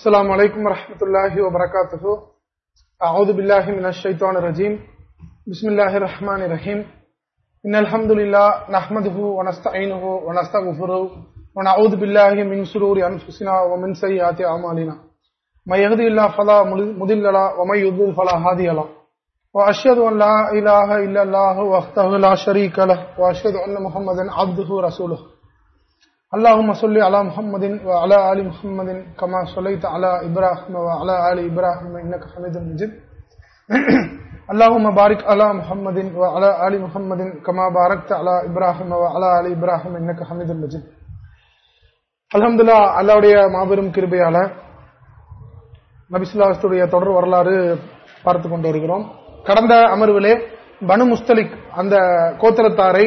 السلام عليكم ورحمة الله وبركاته. أعوذ بالله من الشيطان الرجيم. بسم الله الرحمن الرحيم. إن الحمد لله نحمده ونستعينه ونستغفره ونعوذ بالله من شرور أنفسنا ومن سيئات أعمالنا. ما يهدي الله فلا مضل له ومن يضلل فلا هادي له. وأشهد أن لا إله إلا الله وحده لا شريك له وأشهد أن محمدا عبده ورسوله. اللهم صل على محمد وعلى آل محمد كما صليت على إبراهيم وعلى آل إبراهيم إنك حميد مجيد اللهم بارك على محمد وعلى آل محمد كما باركت على إبراهيم وعلى آل إبراهيم إنك حميد مجيد அல்ஹம்துல்லா அல்லாவுடைய மாபெரும் கிருபையால நபிசுல்லாஸ்துடைய தொடர் வரலாறு பார்த்து கொண்டு வருகிறோம் கடந்த அமர்விலே பனு முஸ்தலிக் அந்த கோத்திரத்தாரை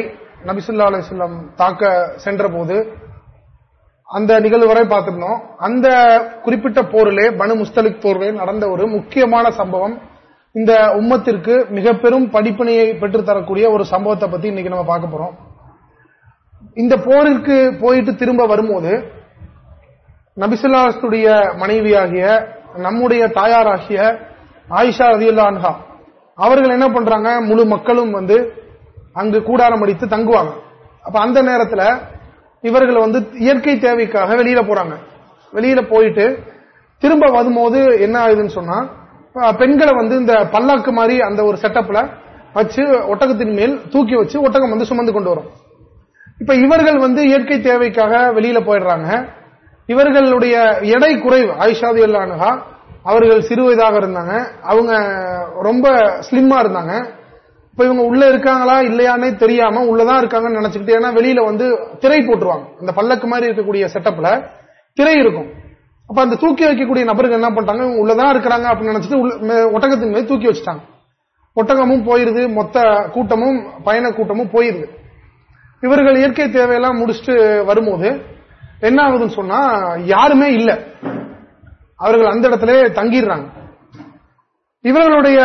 நபிசுல்லா அலிஸ்லாம் தாக்க சென்ற போது அந்த நிகழ்வு வரை பார்த்திருந்தோம். அந்த குறிப்பிட்ட போரிலே பனு முஸ்தலிக் போரிலே நடந்த ஒரு முக்கியமான சம்பவம். இந்த உம்மத்திற்கு மிக பெரும் படிப்பினையை பெற்றுத்தரக்கூடிய ஒரு சம்பவத்தை பத்தி இன்னைக்கு நம்ம பார்க்க போறோம். இந்த போருக்கு போயிட்டு திரும்ப வரும்போது நபிசுல்லாஸ்துடைய மனைவியாகிய நம்முடைய தாயாராகிய ஆயிஷா ரதியுல்லான்ஹா அவர்கள் என்ன பண்றாங்க? முழு மக்களும் வந்து அங்கு கூடாரம் அடித்து தங்குவாங்க. அப்ப அந்த நேரத்துல இவர்கள் வந்து இயற்கை தேவைக்காக வெளியில போறாங்க. வெளியில போயிட்டு திரும்ப வரும்போது என்ன ஆகுதுன்னு சொன்னா பெண்களை வந்து இந்த பல்லாக்கு மாதிரி அந்த ஒரு செட்டப்ல வச்சு ஒட்டகத்தின் மேல் தூக்கி வச்சு ஒட்டகம் வந்து சுமந்து கொண்டு வரும். இப்ப இவர்கள் வந்து இயற்கை தேவைக்காக வெளியில போயிடுறாங்க. இவர்களுடைய எடை குறைவு ஆயிஷாதி அல்லானுகா அவர்கள் சிறுவயதாக இருந்தாங்க. அவங்க ரொம்ப ஸ்லிம்மா இருந்தாங்க. இப்ப இவங்க உள்ள இருக்காங்களா இல்லையானே தெரியாம உள்ளதான் இருக்காங்கன்னு நினைச்சுக்கிட்டு ஏன்னா வெளியில வந்து திரை போட்டுருவாங்க. அந்த பல்லக்கு மாதிரி இருக்கக்கூடிய செட்டப்ல திரை இருக்கும். அப்ப அந்த தூக்கி வைக்கக்கூடிய நபர்கள் என்ன பண்ணிட்டாங்க உள்ளதான் இருக்கிறாங்க அப்படின்னு நினைச்சிட்டு ஒட்டகத்தின் மீது தூக்கி வச்சுட்டாங்க. ஒட்டகமும் போயிருது மொத்த கூட்டமும் பயண கூட்டமும் போயிருது. இவர்கள் இயற்கை தேவையெல்லாம் முடிச்சுட்டு வரும்போது என்ன ஆகுதுன்னு சொன்னா யாருமே இல்லை. அவர்கள் அந்த இடத்துல தங்கிடுறாங்க. இவர்களுடைய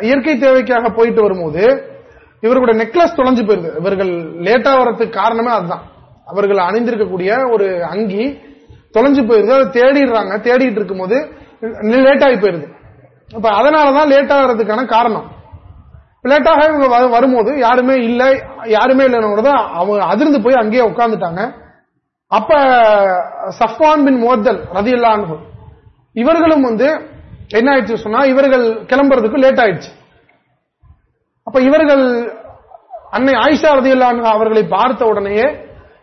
இயற்கை தேவைக்காக போயிட்டு வரும்போது இவர்களுடைய நெக்லஸ் தொலைஞ்சு போயிருது. இவர்கள் லேட்டா வரத்துக்கு காரணமே அதுதான். அவர்கள் அணிந்திருக்கக்கூடிய ஒரு அங்கி தொலைஞ்சு போயிருது. அதை தேடிடுறாங்க. தேடிட்டு இருக்கும்போது லேட் ஆகி போயிருது. அப்ப அதனாலதான் லேட் ஆகிறதுக்கான காரணம். லேட்டாக இவங்க வரும்போது யாருமே இல்ல யாருமே இல்லைன்னு அவங்க அதிர்ந்து போய் அங்கேயே உட்காந்துட்டாங்க அப்ப சஃப்வான் பின் மோத்தல் ரதியுல்லான் இவர்களும் வந்து என்ன ஆயிடுச்சு சொன்னா இவர்கள் கிளம்புறதுக்கு லேட் ஆயிடுச்சு. அப்ப இவர்கள் அன்னை ஆயிஷா ரதியுல்லான் அவர்களை பார்த்த உடனேயே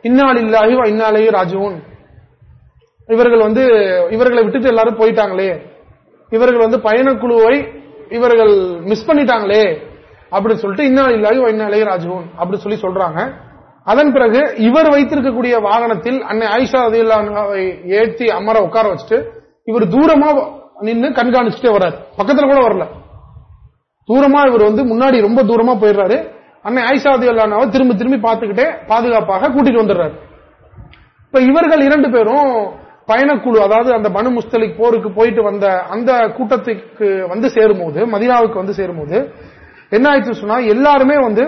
இன்னால் இல்லாஹி இன்னாலேயே ராஜுவன் இவர்கள் வந்து இவர்களை விட்டுட்டு எல்லாரும் போயிட்டாங்களே. இவர்கள் வந்து பயணக்குழுவை இவர்கள் மிஸ் பண்ணிட்டாங்களே. அப்படின்னு சொல்லிட்டு இன்னால் இல்லாஹி இன்னாலேயே ராஜுவன் அப்படி சொல்லி சொல்றாங்க. அதன் பிறகு இவர் வைத்திருக்கக்கூடிய வாகனத்தில் அன்னை ஆயிஷா ரதியுல்லாவை ஏற்றி அமர உட்கார வச்சுட்டு இவர் தூரமா நின்று கண்காணிச்சுட்டே வர்றாரு. பக்கத்துல கூட வரல. தூரமா இவர் வந்து முன்னாடி ரொம்ப தூரமா போயிடுறாரு. அன்னை ஆயிஷாதி அல்லானாவை திரும்பி திரும்பி பார்த்துக்கிட்டே பாதுகாப்பாக கூட்டிட்டு வந்துடுறாரு. இப்ப இவர்கள் இரண்டு பேரும் பயணக்குழு அதாவது அந்த பனு முஸ்தலிக் போருக்கு போயிட்டு வந்த அந்த கூட்டத்துக்கு வந்து சேரும்போது மதினாவுக்கு வந்து சேரும்போது என்ன ஆயிடுச்சு சொன்னா எல்லாருமே வந்து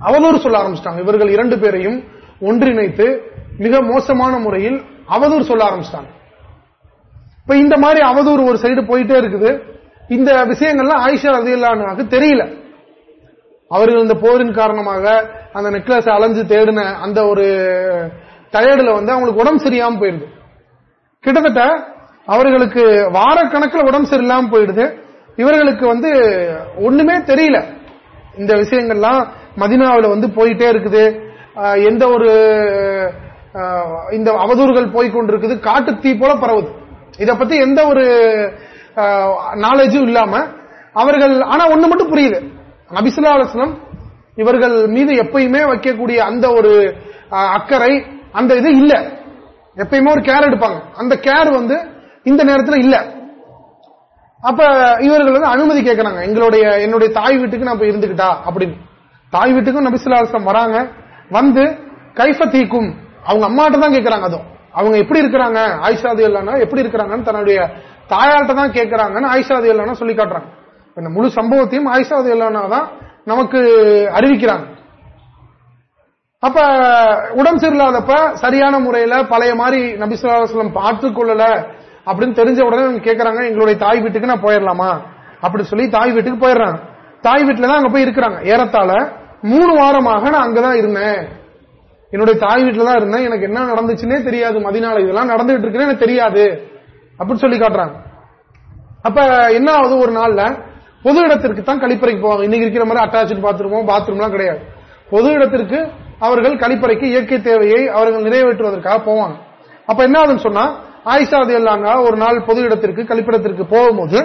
அவதூறு சொல்ல ஆரம்பிச்சிட்டாங்க. இவர்கள் இரண்டு பேரையும் ஒன்றிணைத்து மிக மோசமான முறையில் அவதூறு சொல்ல ஆரம்பிச்சிட்டாங்க. இப்ப இந்த மாதிரி அவதூறு ஒரு சைடு போயிட்டே இருக்குது. இந்த விஷயங்கள்லாம் ஆயிஷா ரதியல்லானுக்கு தெரியல. அவர்கள் இந்த போரின் காரணமாக அந்த நெக்லஸ் அலைஞ்சு தேடின அந்த ஒரு டயர்டில் வந்து அவங்களுக்கு உடம்பு சரியாம போயிடுது. கிட்டத்தட்ட அவர்களுக்கு வாரக்கணக்கில் உடம்பு சரியில்லாம போயிடுது. இவர்களுக்கு வந்து ஒண்ணுமே தெரியல. இந்த விஷயங்கள்லாம் மதினாவில் வந்து போயிட்டே இருக்குது. எந்த ஒரு இந்த அவதூறுகள் போய்கொண்டிருக்குது. காட்டு தீ போல பரவுது. இத பத்தி எந்த ஒரு நாலேஜும் இல்லாம அவர்கள் ஆனா ஒண்ணு மட்டும் புரியுது நபிசுல்லா இவர்கள் மீது எப்பயுமே வைக்கக்கூடிய அந்த ஒரு அக்கறை அந்த இது இல்ல. எப்பயுமே ஒரு கேர் எடுப்பாங்க. அந்த கேர் வந்து இந்த நேரத்தில் இல்ல. அப்ப இவர்கள் வந்து அனுமதி கேட்கறாங்க எங்களுடைய என்னுடைய தாய் வீட்டுக்கு நான் இருந்துகிட்டா அப்படின்னு. தாய் வீட்டுக்கும் நபிசுல்லா வராங்க. வந்து கைஃப தீக்கும். அவங்க அம்மாட்ட தான் கேட்கறாங்க அதுவும். அவங்க எப்படி இருக்கிறாங்க? ஆயிஷாதி இல்லைன்னா எப்படி இருக்கிறாங்கன்னு தன்னுடைய தாயார்கிட்ட தான் கேட்கிறாங்கன்னு ஆயிஷாதி இல்லைன்னா சொல்லி காட்டுறாங்க. இந்த முழு சம்பவத்தையும் ஆயிஷாதி இல்லைன்னா தான் நமக்கு அறிவிக்கிறாங்க. அப்ப உடம்பு சரியில்லாதப்ப சரியான முறையில பழைய மாதிரி நபிசுல்லாஸ்லம் பார்த்து கொள்ளல அப்படின்னு தெரிஞ்ச உடனே கேட்கறாங்க எங்களுடைய தாய் வீட்டுக்கு நான் போயிடலாமா அப்படின்னு சொல்லி தாய் வீட்டுக்கு போயிடுறாங்க. தாய் வீட்டுல தான் அங்க போய் இருக்கிறாங்க. ஏறத்தாழ மூணு வாரமாக நான் அங்கதான் இருந்தேன். என்னுடைய தாய் வீட்டுல தான் இருந்தேன். எனக்கு என்ன நடந்துச்சுன்னே தெரியாது. மதினால இதெல்லாம் நடந்துட்டு இருக்குன்னு எனக்கு தெரியாது. அப்படின்னு சொல்லி காட்டுறாங்க. அப்ப என்ன ஆகுது ஒரு நாள்ல? பொது இடத்திற்கு தான் கழிப்பறைக்கு போவாங்க. இன்னைக்கு இருக்கிற மாதிரி அட்டாச்சு பாத்ரூமோ பாத்ரூம் எல்லாம் கிடையாது. பொது இடத்திற்கு அவர்கள் கழிப்பறைக்கு இயற்கை தேவையை அவர்கள் நிறைவேற்றுவதற்காக போவாங்க. அப்ப என்ன ஆகுதுன்னு சொன்னா ஆயிஷாது எல்லாங்க ஒரு நாள் பொது இடத்திற்கு கழிப்பிடத்திற்கு போகும்போது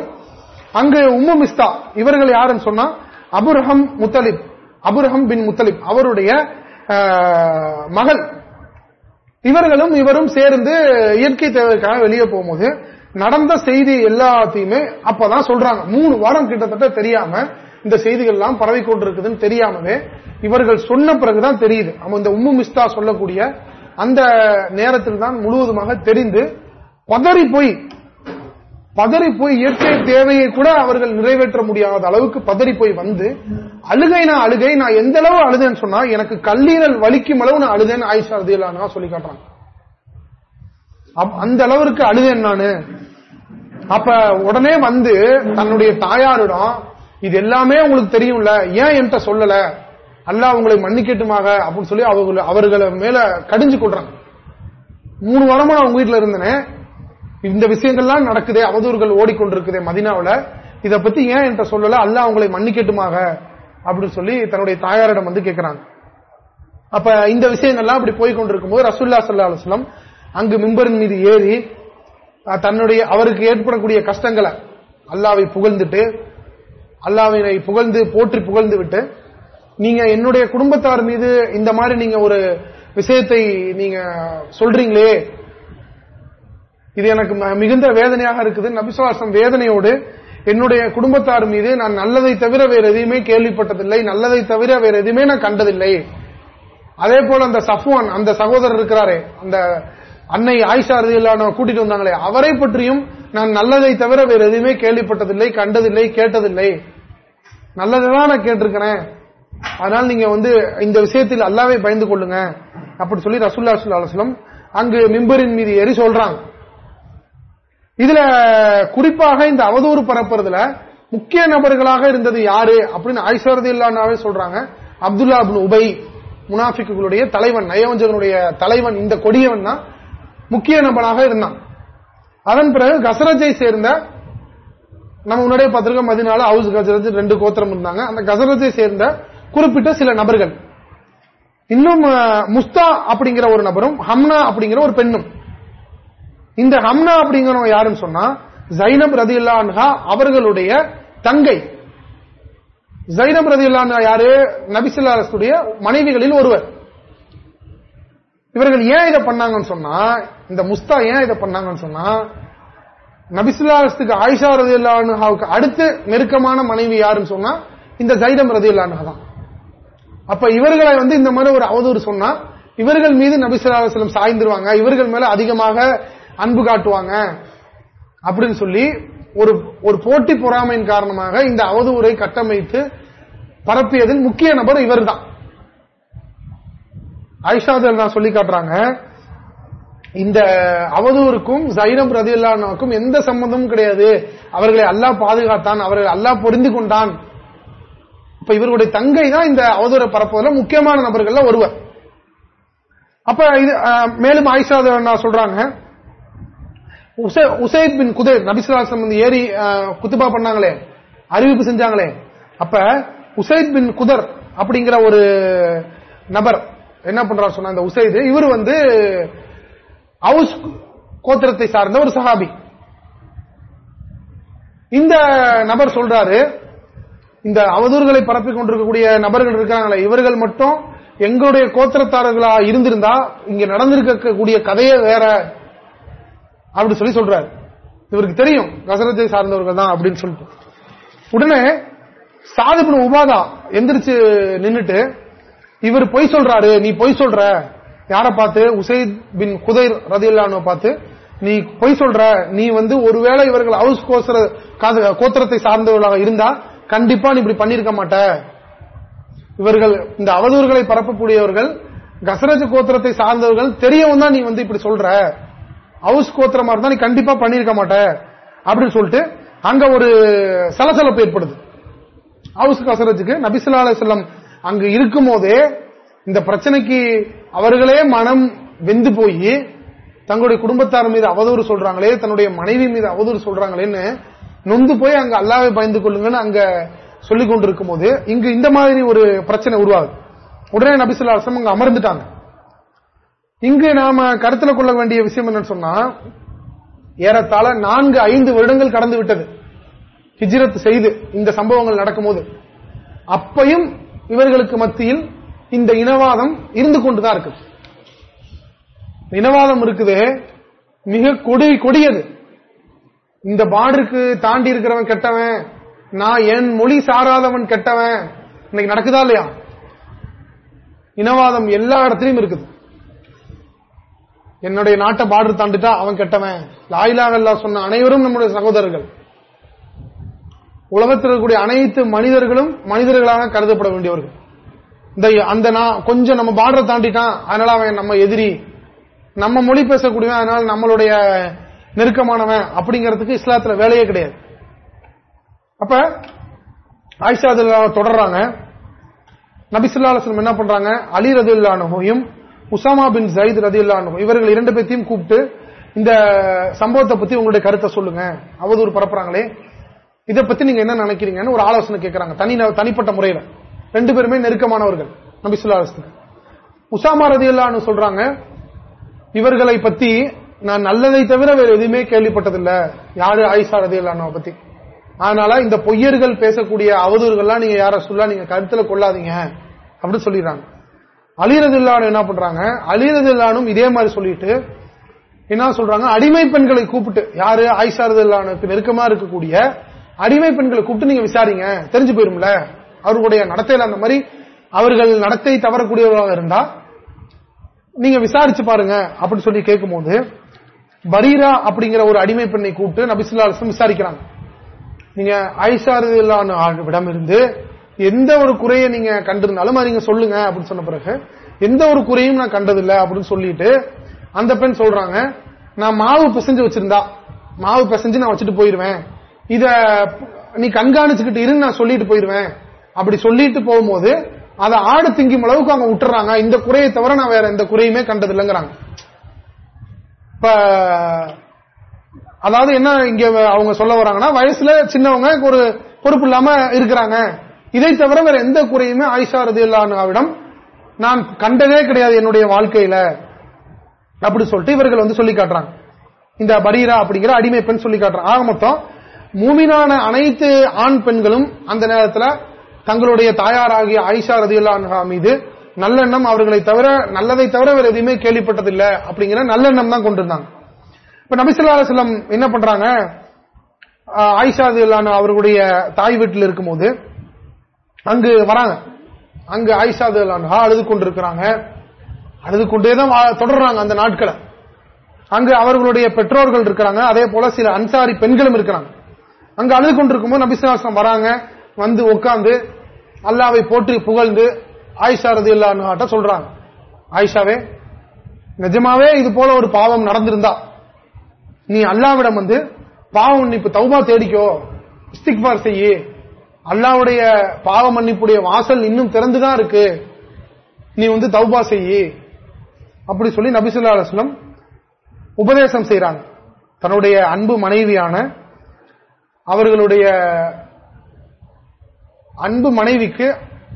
அங்கு உம்மு மிஸ்தா இவர்கள் யாருன்னு சொன்னா அபுரஹம் முத்தலிப் அபுரஹம் பின் முத்தலிப் அவருடைய மகள். இவர்களும் இவரும் சேர்ந்து இயற்கை தேவைக்காக வெளியே போகும்போது நடந்த செய்தி எல்லாத்தையுமே அப்பதான் சொல்றாங்க. மூணு வாரம் கிட்டத்தட்ட தெரியாம இந்த செய்திகள் எல்லாம் பரவி கொண்டிருக்குதுன்னு தெரியாமவே இவர்கள் சொன்ன பிறகுதான் தெரியுது. அவன் இந்த உம்மு மிஸ்தா சொல்லக்கூடிய அந்த நேரத்தில் தான் முழுவதுமாக தெரிந்து பதறி போய் பதறி போய் இயற்கை தேவையை கூட அவர்கள் நிறைவேற்ற முடியாத அளவுக்கு பதறி போய் வந்து அழுகை நான் அழுகை நான் எந்த அளவு அழுதேன்னு சொன்னா எனக்கு கல்லீரல் வலிக்கும் அளவு நான் அழுதேன்னு ஆயிஷா ரதியல்லான்னு சொல்லி காட்டுறாங்க. அந்த அளவிற்கு அழுதேன் நானு. அப்ப உடனே வந்து தன்னுடைய தாயாரிடம் இது எல்லாமே உங்களுக்கு தெரியும்ல ஏன் என்கிட்ட சொல்லல? அல்ல உங்களை மன்னிக்கட்டுமாக அப்படின்னு சொல்லி அவர்களை மேல கடிஞ்சு கொள்றாங்க. மூணு வாரமா நான் உங்க வீட்டுல இருந்தேன் இந்த விஷயங்கள்லாம் நடக்குதே அவதூறுகள் ஓடிக்கொண்டிருக்குதே மதினாவில. இத பத்தி ஏன் என்கிட்ட சொல்லல? அல்ல அவங்களை மன்னிக்கட்டுமாக அப்படின்னு சொல்லி தன்னுடைய தாயாரிடம் வந்து கேட்கிறாங்க அப்ப இந்த விஷயங்கள்லாம் அப்படி போய் கொண்டிருக்கும் போது ரசூல்லா சல்லா அலுவலம் அங்கு மிம்பரின் மீது ஏறி தன்னுடைய அவருக்கு ஏற்படக்கூடிய கஷ்டங்களை அல்லாவை புகழ்ந்துட்டு அல்லாவினை புகழ்ந்து போற்றி புகழ்ந்து விட்டு நீங்க என்னுடைய குடும்பத்தார் மீது இந்த மாதிரி நீங்க ஒரு விஷயத்தை நீங்க சொல்றீங்களே இது எனக்கு மிகுந்த வேதனையாக இருக்குது. நபிசுவாசம் வேதனையோடு என்னுடைய குடும்பத்தார் மீது நான் நல்லதை தவிர வேற எதையுமே கேள்விப்பட்டதில்லை. நல்லதை தவிர வேற எதுவுமே நான் கண்டதில்லை. அதே போல அந்த சஃப்வான் அந்த சகோதரர் இருக்கிறாரே அந்த அன்னை ஆயிஷா ரதியில்லான கூட்டிட்டு வந்தாங்களே அவரை பற்றியும் நான் நல்லதை தவிர வேற எதுவுமே கேள்விப்பட்டதில்லை கண்டதில்லை கேட்டதில்லை. நல்லதுதான் நான் கேட்டிருக்கிறேன். அதனால நீங்க வந்து இந்த விஷயத்தில் அல்லாவே பயந்து கொள்ளுங்க. அப்படின்னு சொல்லி ரசூல்லா அலுவலம் அங்கு மிம்பரின் மீது ஏறி சொல்றாங்க இதுல குறிப்பாக இந்த அவதூறு பரப்புறதுல முக்கிய நபர்களாக இருந்தது யாரு அப்படின்னு ஆயிஷாரதி இல்லானாவே சொல்றாங்க. அப்துல்லா அப்னு உபை முனாஃபிக்குகளுடைய தலைவன் நயவஞ்சகனுடைய தலைவன் இந்த கொடியவன் தான் முக்கிய நபராக இருந்தான். அதன் பிறகு கசரஜை சேர்ந்த நம்ம முன்னாடியே பார்த்திருக்கோம் மதினால ஹவுஸ் கசரஜ் ரெண்டு கோத்திரம் இருந்தாங்க. அந்த கசரஜை சேர்ந்த குறிப்பிட்ட சில நபர்கள். இன்னும் முஸ்தா அப்படிங்கிற ஒரு நபரும் ஹம்னா அப்படிங்கிற ஒரு பெண்ணும். இந்த ஹம்னா அப்படிங்கிறவங்க யாருன்னு சொன்னா ஜைனப் ரதி அவர்களுடைய தங்கை. ஜைனப் ரதி யாரு? நபிசுல்லாசுடைய மனைவிகளில் ஒருவர். இவர்கள் ஏன் இதை பண்ணாங்கன்னு சொன்னா இந்த முஸ்தா ஏன் இதை பண்ணாங்கன்னு சொன்னா நபிசுல்லாஸ்துக்கு ஆயிஷா ரதி இல்லான்ஹாவுக்கு அடுத்து நெருக்கமான மனைவி யாருன்னு சொன்னா இந்த ஜைதம் ரதி இல்லான்ஹா தான். அப்ப இவர்களை வந்து இந்த மாதிரி ஒரு அவதூறு சொன்னா இவர்கள் மீது நபிசுல்லாஸ்லம் சாய்ந்துருவாங்க இவர்கள் மேல அதிகமாக அன்பு காட்டுவாங்க அப்படின்னு சொல்லி ஒரு ஒரு போட்டி பொறாமையின் காரணமாக இந்த அவதூறை கட்டமைத்து பரப்பியதில் முக்கிய நபர் இவர் தான் ஐஷாதல் தான் சொல்லி காட்டுறாங்க இந்த அவதூறுக்கும் ஜைனம் ரதியுல்லாவுக்கும் எந்த சம்பந்தமும் கிடையாது. அவர்களை அல்லா பாதுகாத்தான் அவர்களை அல்லா பொருந்து கொண்டான். இப்ப இவருடைய தங்கை தான் இந்த அவதூற பரப்புவதில் முக்கியமான நபர்கள் ஒருவர். அப்ப இது மேலும் ஆயிஷா சொல்றாங்க உசைத் பின் குதேர் நபிசுலாசம் வந்து ஏறி குத்துபா பண்ணாங்களே அறிவிப்பு செஞ்சாங்களே. அப்ப உசைத் பின் குதர் அப்படிங்கிற ஒரு நபர் என்ன பண்றாரு சொன்ன அந்த உசைது இவர் வந்து அவுஸ் கோத்திரத்தை சார்ந்த ஒரு சஹாபி. இந்த நபர் சொல்றாரு இந்த அவதூறுகளை பரப்பிக் கொண்டிருக்கக்கூடிய நபர்கள் இருக்காங்களே இவர்கள் மட்டும் எங்களுடைய கோத்திரத்தாரர்களா இருந்திருந்தா இங்க நடந்திருக்கக்கூடிய கதையே வேற அப்படி சொல்லி சொல்றாரு. இவருக்கு தெரியும் கசரத்தை சார்ந்தவர்கள் தான் அப்படின்னு சொல்லிட்டு. உடனே சாதிபின் உபாதா எந்திரிச்சு நின்றுட்டு இவர் பொய் சொல்றாரு நீ பொய் சொல்ற. யார பார்த்து? உசைத் பின் குதைர் ரதில்லான்னு பார்த்து நீ பொய் சொல்ற. நீ வந்து ஒருவேளை இவர்கள் ஹவுஸ் கோசர கோத்திரத்தை சார்ந்தவர்களாக இருந்தா கண்டிப்பா நீ இப்படி பண்ணிருக்க மாட்ட. இவர்கள் இந்த அவதூறுகளை பரப்பக்கூடியவர்கள் கசரஜ கோத்திரத்தை சார்ந்தவர்கள் தெரியவும் தான் நீ வந்து இப்படி சொல்ற. ஹவுஸ் கோத்திரமா இருந்தா நீ கண்டிப்பா பண்ணிருக்க மாட்ட. அப்படின்னு சொல்லிட்டு அங்க ஒரு சலசலப்பு ஏற்படுது. ஹவுஸ் கசரத்துக்கு நபிசுல்லா செல்லம் அங்கு இருக்கும் போதே இந்த பிரச்சனைக்கு அவர்களே மனம் வெந்து போய் தங்களுடைய குடும்பத்தார் மீது அவதூறு சொல்றாங்களே தன்னுடைய மனைவி மீது அவதூறு சொல்றாங்களேன்னு நொந்து போய் அங்க அல்லாவை பயந்து கொள்ளுங்கன்னு அங்க சொல்லிக் கொண்டிருக்கும் போது இங்கு இந்த மாதிரி ஒரு பிரச்சனை உருவாகுது. உடனே நபிசுல்லா அங்க அமர்ந்துட்டாங்க. இங்கு நாம கருத்துல கொள்ள வேண்டிய விஷயம் என்னன்னு சொன்னா ஏறத்தாழ நான்கு ஐந்து வருடங்கள் கடந்து விட்டது. ஹிஜ்ரத் செய்து இந்த சம்பவங்கள் நடக்கும்போது. அப்பையும் இவர்களுக்கு மத்தியில் இந்த இனவாதம் இருந்து கொண்டுதான் இருக்கு. இனவாதம் இருக்குது மிக கொடி கொடியது. இந்த பார்டருக்கு தாண்டி இருக்கிறவன் கெட்டவன் நான் என் மொழி சாராதவன் கெட்டவன் இன்னைக்கு நடக்குதா இல்லையா? இனவாதம் எல்லா இடத்துலயும் இருக்குது. என்னுடைய நாட்டை பார்டர் தாண்டிட்டா அவன் கெட்டவன். லாயிலாகல்லா சொன்ன அனைவரும் நம்முடைய சகோதரர்கள். உலகத்தில் இருக்கக்கூடிய அனைத்து மனிதர்களும் மனிதர்களாக கருதப்பட வேண்டியவர்கள். இந்த அந்த கொஞ்சம் நம்ம பார்டரை தாண்டிட்டான் அதனால அவன் நம்ம எதிரி. நம்ம மொழி பேசக்கூடியவன் அதனால நம்மளுடைய நெருக்கமானவன் அப்படிங்கறதுக்கு இஸ்லாத்துல வேலையே கிடையாது. அப்ப ஆயிஷா தொடர்றாங்க. நபிசுல்லா என்ன பண்றாங்க? அலி ரதுல்லானுகையும் உசாமா பின் ஜயித் ரதில்லானு இவர்கள் இரண்டு பேர்த்தையும் கூப்பிட்டு இந்த சம்பவத்தை பத்தி உங்களுடைய கருத்தை சொல்லுங்க. அவதூறு பரப்புறாங்களே. இதை பத்தி நீங்க என்ன நினைக்கிறீங்கன்னு ஒரு ஆலோசனை கேட்கறாங்க தனி தனிப்பட்ட முறையில. ரெண்டு பேருமே நெருக்கமானவர்கள் நபிசுல்லா உசாமா ரதில்லான்னு சொல்றாங்க இவர்களை பத்தி நான் நல்லதை தவிர வேற எதுவுமே கேள்விப்பட்டதில்லை. யாரு ஆயிஷா ரதில்லானோ பத்தி? அதனால இந்த பொய்யர்கள் பேசக்கூடிய அவதூறுகள்லாம் நீங்க யார சொல்ல நீங்க கருத்துல கொள்ளாதீங்க அப்படின்னு சொல்லிடுறாங்க. அலிரதில்லானு என்ன பண்றாங்க? அலிரதில்லானும் இதே மாதிரி சொல்லிட்டு என்ன சொல்றாங்க? அடிமை பெண்களை கூப்பிட்டு யாரு? ஆயிஷாரதில்லானுக்கு நெருக்கமா இருக்கக்கூடிய அடிமை பெண்களை கூப்பிட்டு நீங்க விசாரிங்க. தெரிஞ்சு போயிரும்ல? அவர்களுடைய நடத்தையில அந்த மாதிரி அவர்கள் நடத்தை தவறக்கூடியவர்களாக இருந்தா நீங்க விசாரிச்சு பாருங்க அப்படின்னு சொல்லி கேட்கும் போது பரீரா அப்படிங்கிற ஒரு அடிமை பெண்ணை கூப்பிட்டு நபிசுல்லா விசாரிக்கிறாங்க. நீங்க விடம் இருந்து எந்த ஒரு குறையை நீங்க கண்டிருந்தாலும் அதை நீங்க சொல்லுங்க அப்படின்னு சொன்ன பிறகு எந்த ஒரு குறையும் நான் கண்டதில்லை அப்படின்னு சொல்லிட்டு அந்த பெண் சொல்றாங்க நான் மாவு பிசைஞ்சு வச்சிருந்தா மாவு பிசைஞ்சு நான் வச்சுட்டு போயிருவேன். இத நீ கண்காணிச்சுக்கிட்டு இருந்து நான் சொல்லிட்டு போயிருவேன். அப்படி சொல்லிட்டு போகும்போது அதை ஆடு திங்கும் அளவுக்கு அவங்க விட்டுறாங்க. இந்த குறையை தவிர நான் வேற எந்த குறையுமே கண்டதில்லைங்கிறாங்க. இப்ப அதாவது என்ன இங்க அவங்க சொல்ல வராங்கன்னா வயசுல சின்னவங்க ஒரு பொறுப்பு இல்லாம இருக்கிறாங்க. இதை தவிர வேற எந்த குறையுமே ஆயிஷா ரதி அல்லாவிடம் நான் கண்டதே கிடையாது என்னுடைய வாழ்க்கையில. அப்படி சொல்லிட்டு இவர்கள் வந்து சொல்லி காட்டுறாங்க. இந்த பரீரா அப்படிங்கிற அடிமை பெண் சொல்லி காட்டுறாங்க. ஆக மொத்தம் மூமினான அனைத்து ஆண் பெண்களும் அந்த நேரத்தில் தங்களுடைய தாயாராகிய ஆயிஷா ரதி அல்லா மீது நல்லெண்ணம் அவர்களை தவிர நல்லதை தவிர வேற எதுவுமே கேள்விப்பட்டதில்லை அப்படிங்கிற நல்லெண்ணம் தான் கொண்டிருந்தாங்க. இப்ப நபிசுல்லா செல்லம் என்ன பண்றாங்க? ஆயிஷா ரதி அவர்களுடைய தாய் வீட்டில் இருக்கும்போது அங்கு வராங்க. அங்கு ஆயிஷா அழுது கொண்டிருக்கிறாங்க. அழுது கொண்டே தான் தொடர்றாங்க அந்த நாட்களை. அங்கு அவர்களுடைய பெற்றோர்கள் இருக்கிறாங்க. அதே போல சில அன்சாரி பெண்களும் இருக்கிறாங்க. அங்கு அழுது கொண்டிருக்கும் போது நபிசுவாசம் வராங்க. வந்து உட்கார்ந்து அல்லாவை போற்றி புகழ்ந்து ஆயிஷா ரதி இல்லாட்ட சொல்றாங்க. ஆயிஷாவே நிஜமாவே இது போல ஒரு பாவம் நடந்திருந்தா நீ அல்லாவிடம் வந்து பாவம் இப்ப தௌபா தேடிக்கோ இஸ்திக்பார் செய்யி அல்லாவுடைய பாவ மன்னிப்புடைய வாசல் இன்னும் திறந்துதான் இருக்கு. நீ வந்து தௌபா செய்யி. அப்படி சொல்லி நபிசுல்லா அலுவலம் உபதேசம் செய்யறாங்க தன்னுடைய அன்பு மனைவியான அவர்களுடைய அன்பு மனைவிக்கு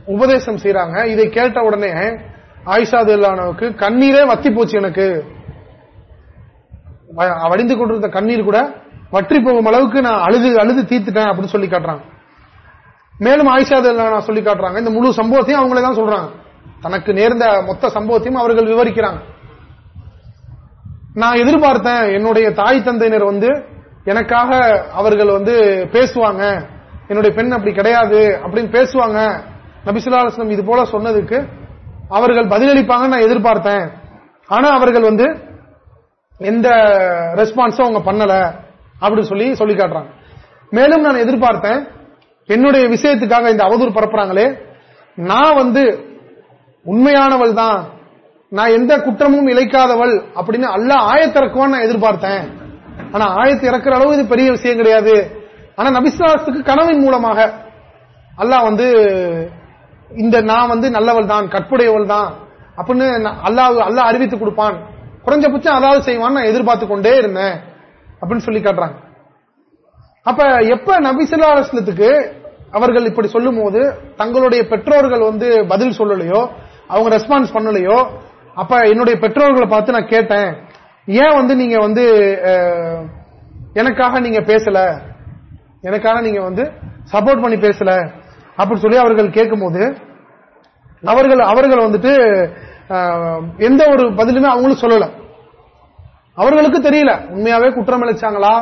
உபதேசம் செய்யறாங்க இதை கேட்ட உடனே ஆயிஷா தில்லானவுக்கு கண்ணீரே வத்தி போச்சு எனக்கு. வடிந்து கொண்டிருந்த கண்ணீர் கூட வற்றி போகும் அளவுக்கு நான் அழுது அழுது தீர்த்துட்டேன் அப்படின்னு சொல்லி காட்டுறாங்க. மேலும் ஆயிஷா நான் சொல்லி காட்டுறாங்க. இந்த முழு சம்பவத்தையும் அவங்களே தான் சொல்றாங்க. தனக்கு நேர்ந்த மொத்த சம்பவத்தையும் அவர்கள் விவரிக்கிறாங்க. நான் எதிர்பார்த்தேன் என்னுடைய தாய் தந்தையினர் வந்து எனக்காக அவர்கள் வந்து பேசுவாங்க. என்னுடைய பெண் அப்படி கிடையாது அப்படின்னு பேசுவாங்க. நபிசுல்லாஸ்லம் இது போல சொன்னதுக்கு அவர்கள் பதிலளிப்பாங்க நான் எதிர்பார்த்தேன். ஆனா அவர்கள் வந்து எந்த ரெஸ்பான்ஸும் அவங்க பண்ணல அப்படின்னு சொல்லி சொல்லி காட்டுறாங்க. மேலும் நான் எதிர்பார்த்தேன் என்னுடைய விஷயத்துக்காக இந்த அவதூறு பரப்புறாங்களே? நான் வந்து உண்மையானவள் தான். நான் எந்த குற்றமும் இழைக்காதவள் அப்படின்னு அல்ல ஆயத்திறக்குவான்னு நான் எதிர்பார்த்தேன். ஆனா ஆயத்து இறக்குற அளவு இது பெரிய விஷயம் கிடையாது. ஆனா நபிஸ்லாசத்துக்கு கனவின் மூலமாக அல்லாஹ் வந்து இந்த நான் வந்து நல்லவள் தான் கற்புடையவள் தான் அப்படின்னு அல்லாஹ் அல்லாஹ் அறிவித்து கொடுப்பான். குறைஞ்சபட்சம் அதாவது செய்வான் நான் எதிர்பார்த்து கொண்டே இருந்தேன் அப்படின்னு சொல்லி காட்டுறாங்க. அப்ப எப்ப நபிசுல்லாஸ்லத்துக்கு அவர்கள் இப்படி சொல்லும் போது தங்களுடைய பெற்றோர்கள் வந்து பதில் சொல்லலையோ அவங்க ரெஸ்பான்ஸ் பண்ணலையோ அப்ப என்னுடைய பெற்றோர்களை பார்த்து நான் கேட்டேன். ஏன் வந்து நீங்க வந்து எனக்காக நீங்க பேசல? எனக்காக நீங்க வந்து சப்போர்ட் பண்ணி பேசல? அப்படின்னு சொல்லி அவர்கள் கேட்கும்போது அவர்கள் அவர்கள் வந்துட்டு எந்த ஒரு பதிலுமே அவங்களும் சொல்லல. அவர்களுக்கு தெரியல. உண்மையாவே குற்றம் அளிச்சாங்களா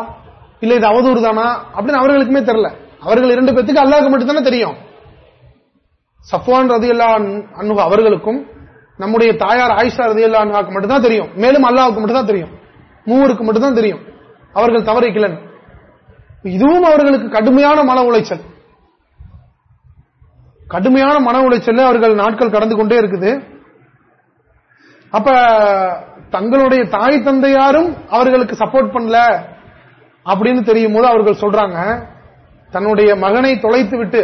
இல்ல இது அவதூறு தானா அப்படின்னு அவர்களுக்குமே தெரியல. அவர்கள் இரண்டு பேத்துக்கு அல்லாஹ் மட்டும்தானே தெரியும். சஃப்வான் ரதி அல்லா அன்னுக அவர்களுக்கும் நம்முடைய தாயார் ஆயிஷா ரதி அல்லா அன்ஹாக்கு மட்டும்தான் தெரியும். மேலும் அல்லாவுக்கு மட்டும் தான் தெரியும். மூவருக்கு மட்டும் தான் தெரியும். அவர்கள் தவறிக்கலன். இதுவும் அவர்களுக்கு கடுமையான மன உளைச்சல். கடுமையான மன உளைச்சல் அவர்கள் நாட்கள் கடந்து கொண்டே இருக்குது. அப்ப தங்களுடைய தாய் தந்தையாரும் அவர்களுக்கு சப்போர்ட் பண்ணல. அப்படின்னு தெரியும் போது அவர்கள் சொல்றாங்க தன்னுடைய மகனை தொலைத்து விட்டு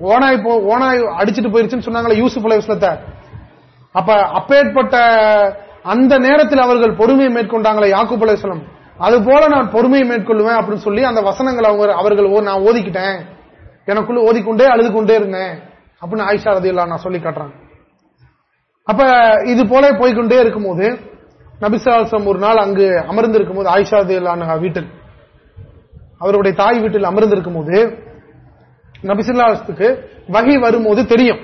ஓனாய் போ ஓனாய் அடிச்சுட்டு போயிருச்சுன்னு சொன்னாங்களே யூசுப் அலைவசத்தை அப்ப அப்பேற்பட்ட அந்த நேரத்தில் அவர்கள் பொறுமையை மேற்கொண்டாங்களே யாக்கு அலைவசலம் அது போல நான் பொறுமையை மேற்கொள்வேன் அப்படின்னு சொல்லி அந்த வசனங்கள் அவங்க அவர்கள் நான் ஓதிக்கிட்டேன். எனக்குள்ள ஓதிக்கொண்டே அழுது கொண்டே இருந்தேன். அப்படின்னு ஆயிஷா ரதி நான் சொல்லி காட்டுறாங்க. அப்ப இது போல போய்கொண்டே இருக்கும்போது நபிசாசம் ஒரு நாள் அங்கு அமர்ந்திருக்கும் போது ஆயிஷா ரதி வீட்டில் அவருடைய தாய் வீட்டில் அமர்ந்திருக்கும் போது நபிசுல்லாத்துக்கு வகை வரும்போது தெரியும்.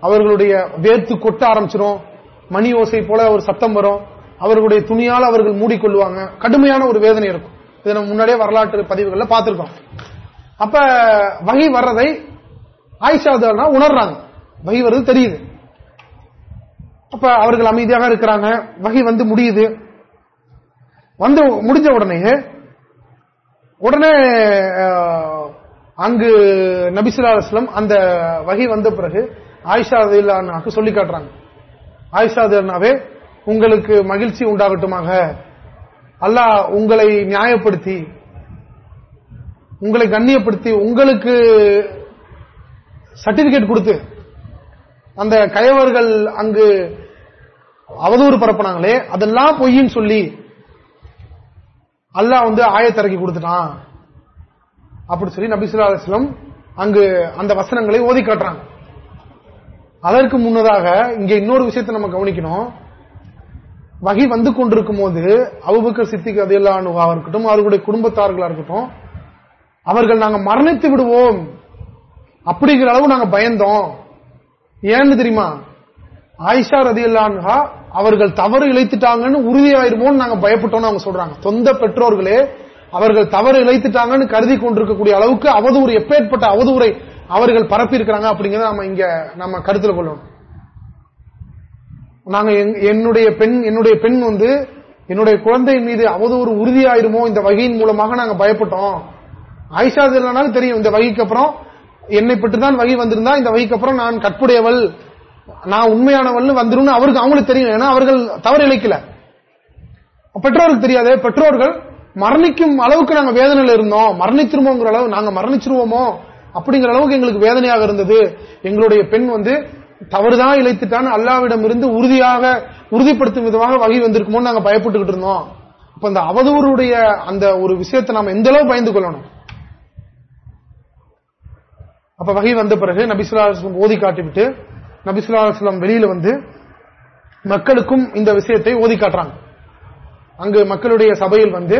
அவர்களுடைய வேர்த்து கொட்ட ஆரம்பிச்சிடும் மணி ஓசை போல ஒரு சத்தம் வரும். அவர்களுடைய துணியால் அவர்கள் மூடிக்கொள்வாங்க கடுமையான ஒரு வேதனை இருக்கும். இதை நம்ம முன்னாடியே வரலாற்று பதிவுகள்ல பார்த்திருக்கோம். அப்ப வகை வர்றதை ஆயிஷா உணர்றாங்க. வகை வருது தெரியுது. அப்ப அவர்கள் அமைதியாக இருக்கிறாங்க. வகை வந்து முடியுது. வந்து முடிஞ்ச உடனே உடனே அங்கு நபிசுல்லா அலுவலம் அந்த வகை வந்த பிறகு ஆயிஷா இல்லாக்கு சொல்லி காட்டுறாங்க. ஆயிஷா உங்களுக்கு மகிழ்ச்சி உண்டாகட்டுமாக. அல்லாஹ் உங்களை நியாயப்படுத்தி உங்களை கண்ணியப்படுத்தி உங்களுக்கு சர்டிபிகேட் கொடுத்து அந்த கயவர்கள் அங்கு அவதூறு பரப்பினாங்களே அதெல்லாம் பொய்ன்னு சொல்லி அல்லாஹ் வந்து ஆயத்திறக்கி கொடுத்துட்டான். அப்படி சொல்லி நபிசுல்லா அலுவலம் அங்கு அந்த வசனங்களை ஓதி காட்டுறாங்க. அதற்கு முன்னதாக இங்க இன்னொரு விஷயத்தை நம்ம கவனிக்கணும். வகை வந்து கொண்டிருக்கும் போது அவுபக்கர் சித்திக்கு அதையெல்லாம் இருக்கட்டும் அவர்களுடைய குடும்பத்தார்களா இருக்கட்டும் அவர்கள் நாங்க மரணித்து விடுவோம் அப்படிங்கிற அளவு நாங்க பயந்தோம். ஏன்னு தெரியுமா? ஆயிஷா ரதியல்லான்ஹா அவர்கள் தவறு இழைத்துட்டாங்கன்னு உறுதியாயிருமோன்னு நாங்க பயப்பட்டோம்னு அவங்க சொல்றாங்க. சொந்த பெற்றோர்களே அவர்கள் தவறு இழைத்துட்டாங்கன்னு கருதி கொண்டிருக்கக்கூடிய அளவுக்கு அவதூறு எப்பேற்பட்ட அவதூரை அவர்கள் பரப்பி இருக்கிறாங்க அப்படிங்கறத நம்ம இங்க நம்ம கருத்துல கொள்ளணும். நாங்க என்னுடைய பெண் என்னுடைய பெண் வந்து என்னுடைய குழந்தை மீது அவதூறு உறுதியாயிருமோ இந்த வகையின் மூலமாக நாங்க பயப்பட்டோம். ஆயிஷா தெரியும் இந்த வகைக்கு அப்புறம் என்னை பெற்றுதான் வகை வந்திருந்தா இந்த வகைக்கு அப்புறம் நான் கற்புடையவள் நான் உண்மையானவள் வந்துடும் அவருக்கு அவங்களுக்கு தெரியும் ஏன்னா அவர்கள் தவறு இழைக்கல. பெற்றோருக்கு தெரியாது பெற்றோர்கள் மரணிக்கும் அளவுக்கு நாங்க வேதனையில் இருந்தோம். மரணிச்சிருவோங்கிற அளவு நாங்க மரணிச்சிருவோமோ? அப்படிங்கிற அளவுக்கு எங்களுக்கு வேதனையாக இருந்தது. எங்களுடைய பெண் வந்து தவறுதான் இழைத்துட்டான். அல்லாவிடம் இருந்து உறுதியாக உறுதிப்படுத்தும் விதமாக வகை வந்திருக்குமோ நாங்க பயப்பட்டுக்கிட்டு இருந்தோம். அப்ப அந்த அவதூறுடைய அந்த ஒரு விஷயத்தை நாம எந்த அளவு பயந்து கொள்ளணும்? அப்ப வகை வந்த பிறகு நபிசுல்லா ஓதி காட்டிவிட்டு நபிசுல்லாஸ்லாம் வெளியில வந்து மக்களுக்கும் இந்த விஷயத்தை ஓதி காட்டுறாங்க. அங்கு மக்களுடைய சபையில் வந்து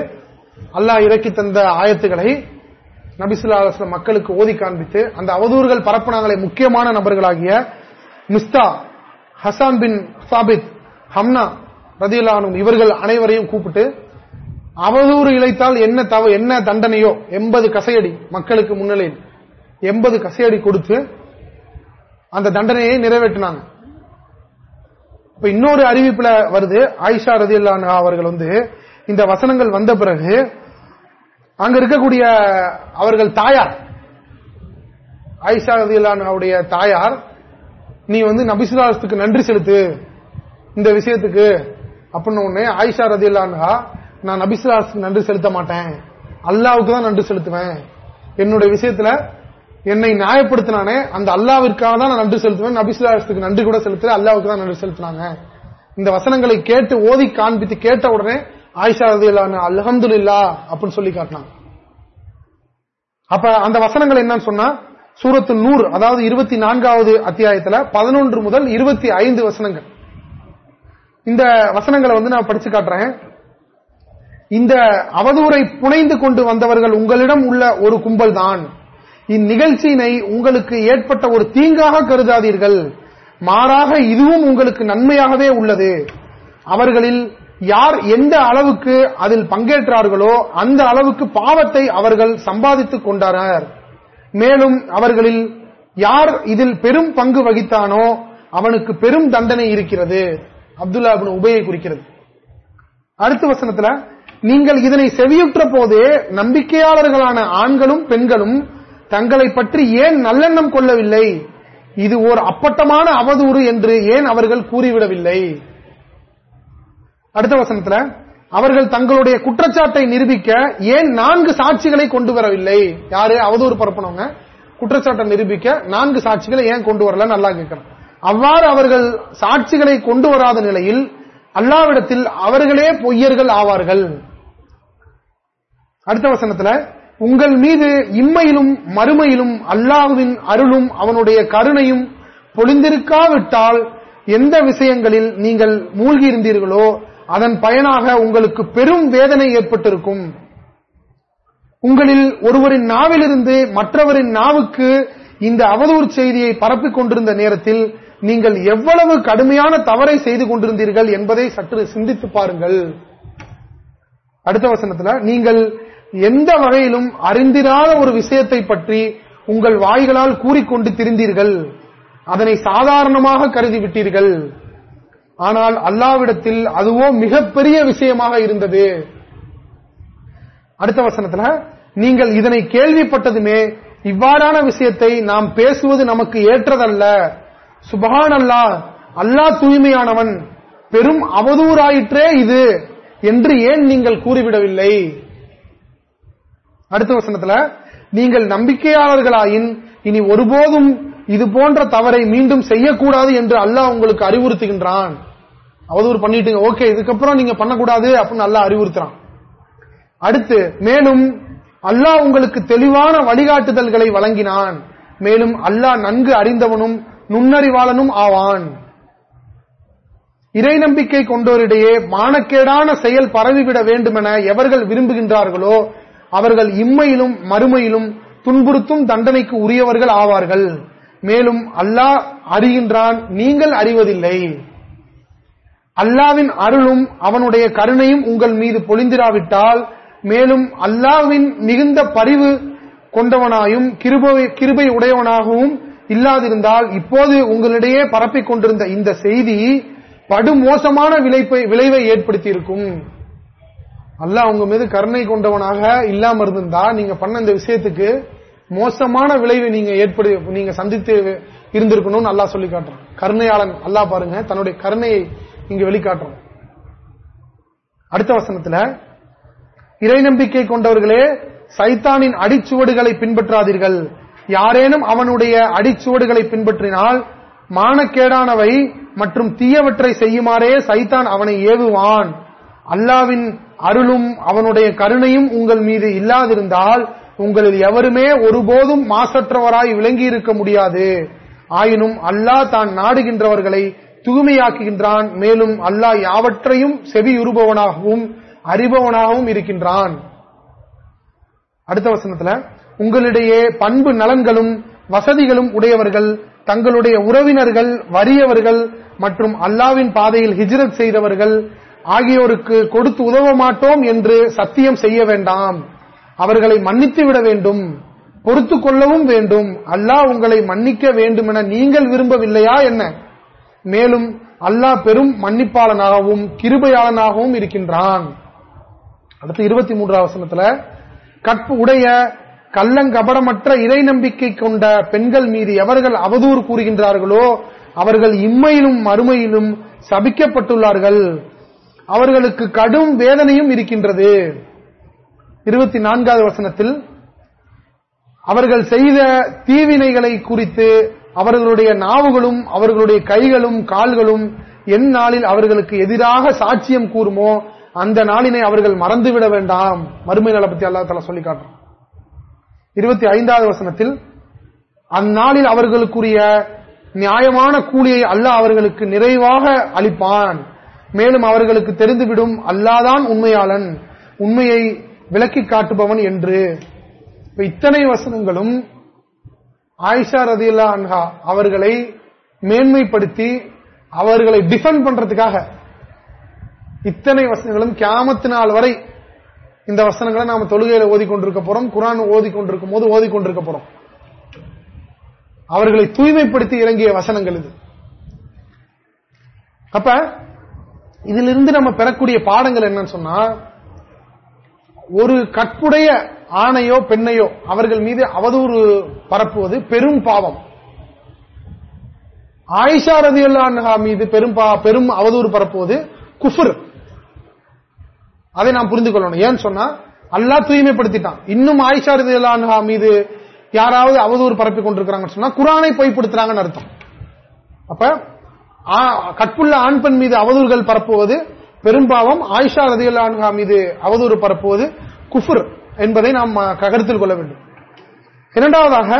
அல்லாஹ் இறக்கி தந்த ஆயத்துக்களை நபிசுல்லாஸ்லாம் மக்களுக்கு ஓதி காண்பித்து அந்த அவதூறுகள் பரப்பினாங்களே முக்கியமான நபர்களாகிய மிஸ்தா ஹசான் பின் சாபித் ஹம்னா ரதியுல்லானும் இவர்கள் அனைவரையும் கூப்பிட்டு அவதூறு இழைத்தால் என்ன தவ என்ன தண்டனையோ எண்பது கசையடி மக்களுக்கு முன்னிலையில் எண்பது கசையடி கொடுத்து அந்த தண்டனையை நிறைவேற்றினாங்க. இப்ப இன்னொரு அறிவிப்புல வருது ஆயிஷா ரதி அவர்கள் வந்து இந்த வசனங்கள் வந்த பிறகு அங்க இருக்கக்கூடிய அவர்கள் தாயார் ஆயிஷா ரதி அவருடைய தாயார் நீ வந்து நபிசுலாசத்துக்கு நன்றி செலுத்து இந்த விஷயத்துக்கு அப்படின்னு உடனே ஆயிஷா ரதியல்லான்ஹா நான் நபிசுலாசத்துக்கு நன்றி செலுத்த மாட்டேன். அல்லாவுக்கு தான் நன்றி செலுத்துவேன். என்னுடைய விஷயத்துல என்னை நியாயப்படுத்தினானே அந்த அல்லாவிற்காக தான் நான் நன்றி செலுத்துவேன். நபிசுலாசுக்கு நன்றி கூட செலுத்தல அல்லாவுக்கு தான் நன்றி செலுத்தினாங்க. இந்த வசனங்களை கேட்டு ஓதி காண்பித்து கேட்ட உடனே ஆயிஷா ரதியல்லான் இல்லா அப்படின்னு சொல்லி காட்டினாங்க. அப்ப அந்த வசனங்கள் என்னன்னு சொன்னா சூரத்து நூறு அதாவது இருபத்தி நான்காவது அத்தியாயத்துல பதினொன்று முதல் இருபத்தி ஐந்து வசனங்கள். இந்த வசனங்களை வந்து நான் படிச்சு காட்டுறேன். இந்த அவதூரை புனைந்து கொண்டு வந்தவர்கள் உங்களிடம் உள்ள ஒரு கும்பல் தான் இந்நிகழ்ச்சியினை உங்களுக்கு ஏற்பட்ட ஒரு தீங்காக கருதாதீர்கள். மாறாக இதுவும் உங்களுக்கு நன்மையாகவே உள்ளது. அவர்களில் யார் எந்த அளவுக்கு அதில் பங்கேற்றார்களோ அந்த அளவுக்கு பாவத்தை அவர்கள் சம்பாதித்துக் கொண்டனர் மேலும் அவர்களில் யார் இதில் பெரும் பங்கு வகித்தானோ அவனுக்கு பெரும் தண்டனை இருக்கிறது. அப்துல்லா உபயை குறிக்கிறது. அடுத்த வசனத்துல நீங்கள் இதனை செவியுற்ற போதே நம்பிக்கையாளர்களான ஆண்களும் பெண்களும் தங்களை பற்றி ஏன் நல்லெண்ணம் கொள்ளவில்லை? இது ஓர் அப்பட்டமான அவதூறு என்று ஏன் அவர்கள் கூறிவிடவில்லை? அடுத்த வசனத்துல அவர்கள் தங்களுடைய குற்றச்சாட்டை நிரூபிக்க ஏன் நான்கு சாட்சிகளை கொண்டு வரவில்லை? யாரு? அவதூறு பரப்பினவங்க. குற்றச்சாட்டை நிரூபிக்க நான்கு சாட்சிகளை ஏன் கொண்டு வரல நல்லா கேட்கிறேன் அவ்வாறு அவர்கள் சாட்சிகளை கொண்டு வராத நிலையில் அல்லாவிடத்தில் அவர்களே பொய்யர்கள் ஆவார்கள். அடுத்த வசனத்துல உங்கள் மீது இம்மையிலும் மறுமையிலும் அல்லாஹுவின் அருளும் அவனுடைய கருணையும் பொழிந்திருக்காவிட்டால் எந்த விஷயங்களில் நீங்கள் மூழ்கியிருந்தீர்களோ அதன் பயனாக உங்களுக்கு பெரும் வேதனை ஏற்பட்டிருக்கும். உங்களில் ஒருவரின் நாவிலிருந்து மற்றவரின் நாவுக்கு இந்த அவதூறு செய்தியை பரப்பிக் கொண்டிருந்த நேரத்தில் நீங்கள் எவ்வளவு கடுமையான தவறை செய்து கொண்டிருந்தீர்கள் என்பதை சற்று சிந்தித்து பாருங்கள். அடுத்த வசனத்துல நீங்கள் எந்த வகையிலும் அறிந்திராத ஒரு விஷயத்தை பற்றி உங்கள் வாய்களால் கூறிக்கொண்டு திரிந்தீர்கள். அதனை சாதாரணமாக கருதி விட்டீர்கள் ஆனால் அல்லாவிடத்தில் அதுவோ மிகப்பெரிய விஷயமாக இருந்தது. அடுத்த வசனத்துல நீங்கள் இதனை கேள்விப்பட்டதுமே இவ்வாறான விஷயத்தை நாம் பேசுவது நமக்கு ஏற்றதல்ல. சுபகான் அல்லா அல்லா தூய்மையானவன். பெரும் அவதூறாயிற்றே இது என்று ஏன் நீங்கள் கூறிவிடவில்லை? அடுத்த வசனத்துல நீங்கள் நம்பிக்கையாளர்களாயின் இனி ஒருபோதும் இது போன்ற தவறை மீண்டும் செய்யக்கூடாது என்று அல்லாஹ் உங்களுக்கு அறிவுறுத்துகின்றான். அவதூறு பண்ணிட்டு ஓகே இதுக்கப்புறம் நீங்க பண்ணக்கூடாது அப்படின்னு அல்லாஹ் அறிவுறுத்துறான். அடுத்து மேலும் அல்லாஹ் உங்களுக்கு தெளிவான வழிகாட்டுதல்களை வழங்கினான். மேலும் அல்லாஹ் நன்கு அறிந்தவனும் நுண்ணறிவாளனும் ஆவான். இறை நம்பிக்கை கொண்டோரிடையே மானக்கேடான செயல் பரவிவிட வேண்டுமென எவர்கள் விரும்புகின்றார்களோ அவர்கள் இம்மையிலும் மறுமையிலும் துன்புறுத்தும் தண்டனைக்கு உரியவர்கள் ஆவார்கள். மேலும் அல்லாஹ் அறிகின்றான் நீங்கள் அறிவதில்லை. அல்லாவின் அருளும் அவனுடைய கருணையும் உங்கள் மீது பொழிந்திராவிட்டால் மேலும் அல்லாவின் மிகுந்த பரிவு கொண்டவனாயும் கிருபை உடையவனாகவும் இல்லாதிருந்தால் இப்போது உங்களிடையே பரப்பிக் கொண்டிருந்த இந்த செய்தி படுமோசமான விளைவை ஏற்படுத்தியிருக்கும். அல்ல உங்க மீது கருணை கொண்டவனாக இல்லாம இருந்திருந்தா நீங்க பண்ண இந்த விஷயத்துக்கு மோசமான விளைவை நீங்க ஏற்படு நீங்க சந்தித்து இருந்திருக்கணும்னு அல்லா சொல்லி காட்டுறோம் கருணையாளன் அல்லா பாருங்க தன்னுடைய கருணையை இங்க வெளிக்காட்டுறோம் அடுத்த வசனத்துல இறை நம்பிக்கை கொண்டவர்களே சைத்தானின் அடிச்சுவடுகளை பின்பற்றாதீர்கள். யாரேனும் அவனுடைய அடிச்சுவடுகளை பின்பற்றினால் மானக்கேடானவை மற்றும் தீயவற்றை செய்யுமாறே சைத்தான் அவனை ஏவுவான். அல்லாவின் அருளும் அவனுடைய கருணையும் உங்கள் மீது இல்லாதிருந்தால் உங்களில் எவருமே ஒருபோதும் மாசற்றவராய் விளங்கி இருக்க முடியாது. ஆயினும் அல்லாஹ் தான் நாடுகின்றவர்களை தூய்மையாக்குகின்றான். மேலும் அல்லாஹ் யாவற்றையும் செவியுறுபவனாகவும் அறிபவனாகவும் இருக்கின்றான். அடுத்த வசனத்துல உங்களிடையே பண்பு நலன்களும் வசதிகளும் உடையவர்கள் தங்களுடைய உறவினர்கள் வறியவர்கள் மற்றும் அல்லாவின் பாதையில் ஹிஜ்ரத் செய்தவர்கள் ஆகியோருக்கு கொடுத்து உதவ மாட்டோம் என்று சத்தியம் செய்ய வேண்டாம். அவர்களை மன்னித்து விட வேண்டும். பொறுத்து கொள்ளவும் வேண்டும். அல்லாஹ் உங்களை மன்னிக்க வேண்டும் என நீங்கள் விரும்பவில்லையா என்ன? மேலும் அல்லாஹ் பெரும் மன்னிப்பாளனாகவும் கிருபையாளனாகவும் இருக்கின்றான். அடுத்து இருபத்தி மூன்றாம் வசனத்துல கற்பு உடைய கள்ளங்கபடமற்ற இறை நம்பிக்கை கொண்ட பெண்கள் மீது எவர்கள் அவதூறு கூறுகின்றார்களோ அவர்கள் இம்மையிலும் மறுமையிலும் சபிக்கப்பட்டுள்ளார்கள். அவர்களுக்கு கடும் வேதனையும் இருக்கின்றது. இருபத்தி நான்காவது வசனத்தில் அவர்கள் செய்த தீவினைகளை குறித்து அவர்களுடைய நாவுகளும் அவர்களுடைய கைகளும் கால்களும் என் நாளில் அவர்களுக்கு எதிராக சாட்சியம் கூறுமோ அந்த நாளினை அவர்கள் மறந்துவிட வேண்டாம். மறுமை நல பத்தி அல்லா தலா சொல்லி காட்டுறோம் இருபத்தி ஐந்தாவது வசனத்தில் அந்நாளில் அவர்களுக்குரிய நியாயமான கூலியை அல்ல அவர்களுக்கு நிறைவாக அளிப்பான். மேலும் அவர்களுக்கு தெரிந்துவிடும் அல்லாதான் உண்மையாளன் உண்மையை விளக்கி காட்டுபவன் என்று. இத்தனை வசனங்களும் ஆயிஷா ரதியுல்லா அன்ஹா அவர்களை மேன்மைப்படுத்தி அவர்களை டிஃபெண்ட் பண்றதுக்காக இத்தனை வசனங்களும் கியாமத்து நாள் வரை இந்த வசனங்களை நாம தொழுகையில ஓதிக்கொண்டிருக்க போறோம் குரான் ஓதிக்கொண்டிருக்கும் போது ஓதிக்கொண்டிருக்க போறோம். அவர்களை தூய்மைப்படுத்தி இறங்கிய வசனங்கள் இது. அப்ப இதிலிருந்து நம்ம பெறக்கூடிய பாடங்கள் என்னன்னு சொன்னா ஒரு கற்புடைய ஆணையோ பெண்ணையோ அவர்கள் மீது அவதூறு பரப்புவது பெரும் பாவம். ஆயிஷா ரதி அல்லா மீது பெரும் பெரும் அவதூறு பரப்புவது குஃபுர். அதை நாம் புரிந்து கொள்ளணும். ஏன்னு சொன்னா அல்லா தூய்மைப்படுத்திட்டான். இன்னும் ஆயிஷா ரதி அல்லா மீது யாராவது அவதூறு பரப்பி கொண்டிருக்கிறாங்கன்னு சொன்னா குரானை பொய்ப்படுத்துறாங்கன்னு அர்த்தம். அப்ப கற்புள்ள ஆண் பெண் மீது அவதூறுகள் பரப்புவது பெரும்பாவம் ஆயிஷா ரதியுல்லா மீது அவதூறு பரப்புவது குஃபுர் என்பதை நாம் கருத்தில் கொள்ள வேண்டும். இரண்டாவதாக